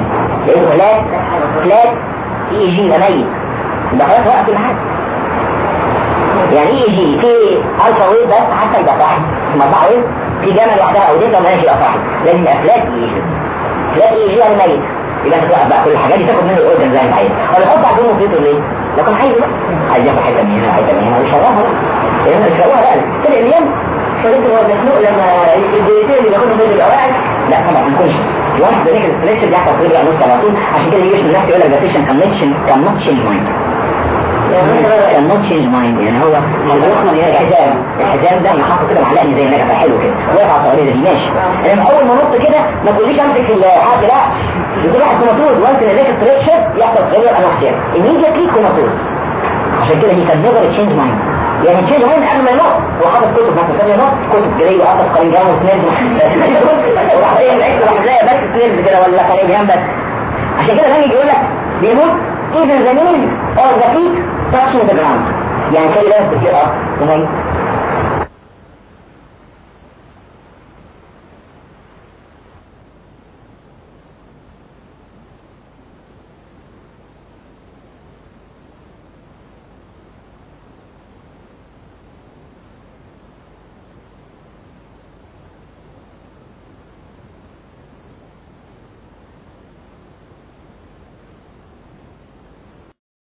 لأنه فلات فلات اي جي ده ميت يبقى خلاص وقت الحاجة يعني إيه يجي في الفا ويف بس حتى يبقى صاحي في جامعة لوحدها أو ديتا ما يبقى صاحي لازم فلات يجي فلات يجي يعني ميت يبقى بقى كل الحاجات دي تاخد منه الاورجن زي ما عايز تحط على فيلم فيتر ليه؟ لكن عايز بقى. عايز ياخد حتة من هنا حتة من هنا ويشربها بقى يعني يشربها بقى كده الأيام شريط هو المخلوق لما الدقيقتين اللي بياخدهم بين القواعد لا طبعا ما يكونش واحد ذلك الاستريتش بيحصل في رجل نص على طول. عشان كده يجي الناس يقول لك ده كان نوت تشينج مايند كان نوت تشينج مايند يعني هو الحزام الحزام ده يحط كده معلقني زي النجفه حلو كده. واقف على الطريقة دي ماشي. انما أول ما نط كده ما تقوليش أمسك الحاجة لا. يقول واحد كوماتوز وأنت نزلت ستريتش يحصل غير انوكسيا immediately كوماتوز عشان كده هي كان نيفر تشينج مايند يعني تشينج مايند قبل ما ينط. وحاطط كتب مثلا ثانية نط كتب جري وحاطط قرنجان وسنين وراح إيه بس سنين كده ولا قرنجان بس. عشان كده يجي يقول لك بيموت even the knees or the feet touching the ground يعني تفكر آه تمام؟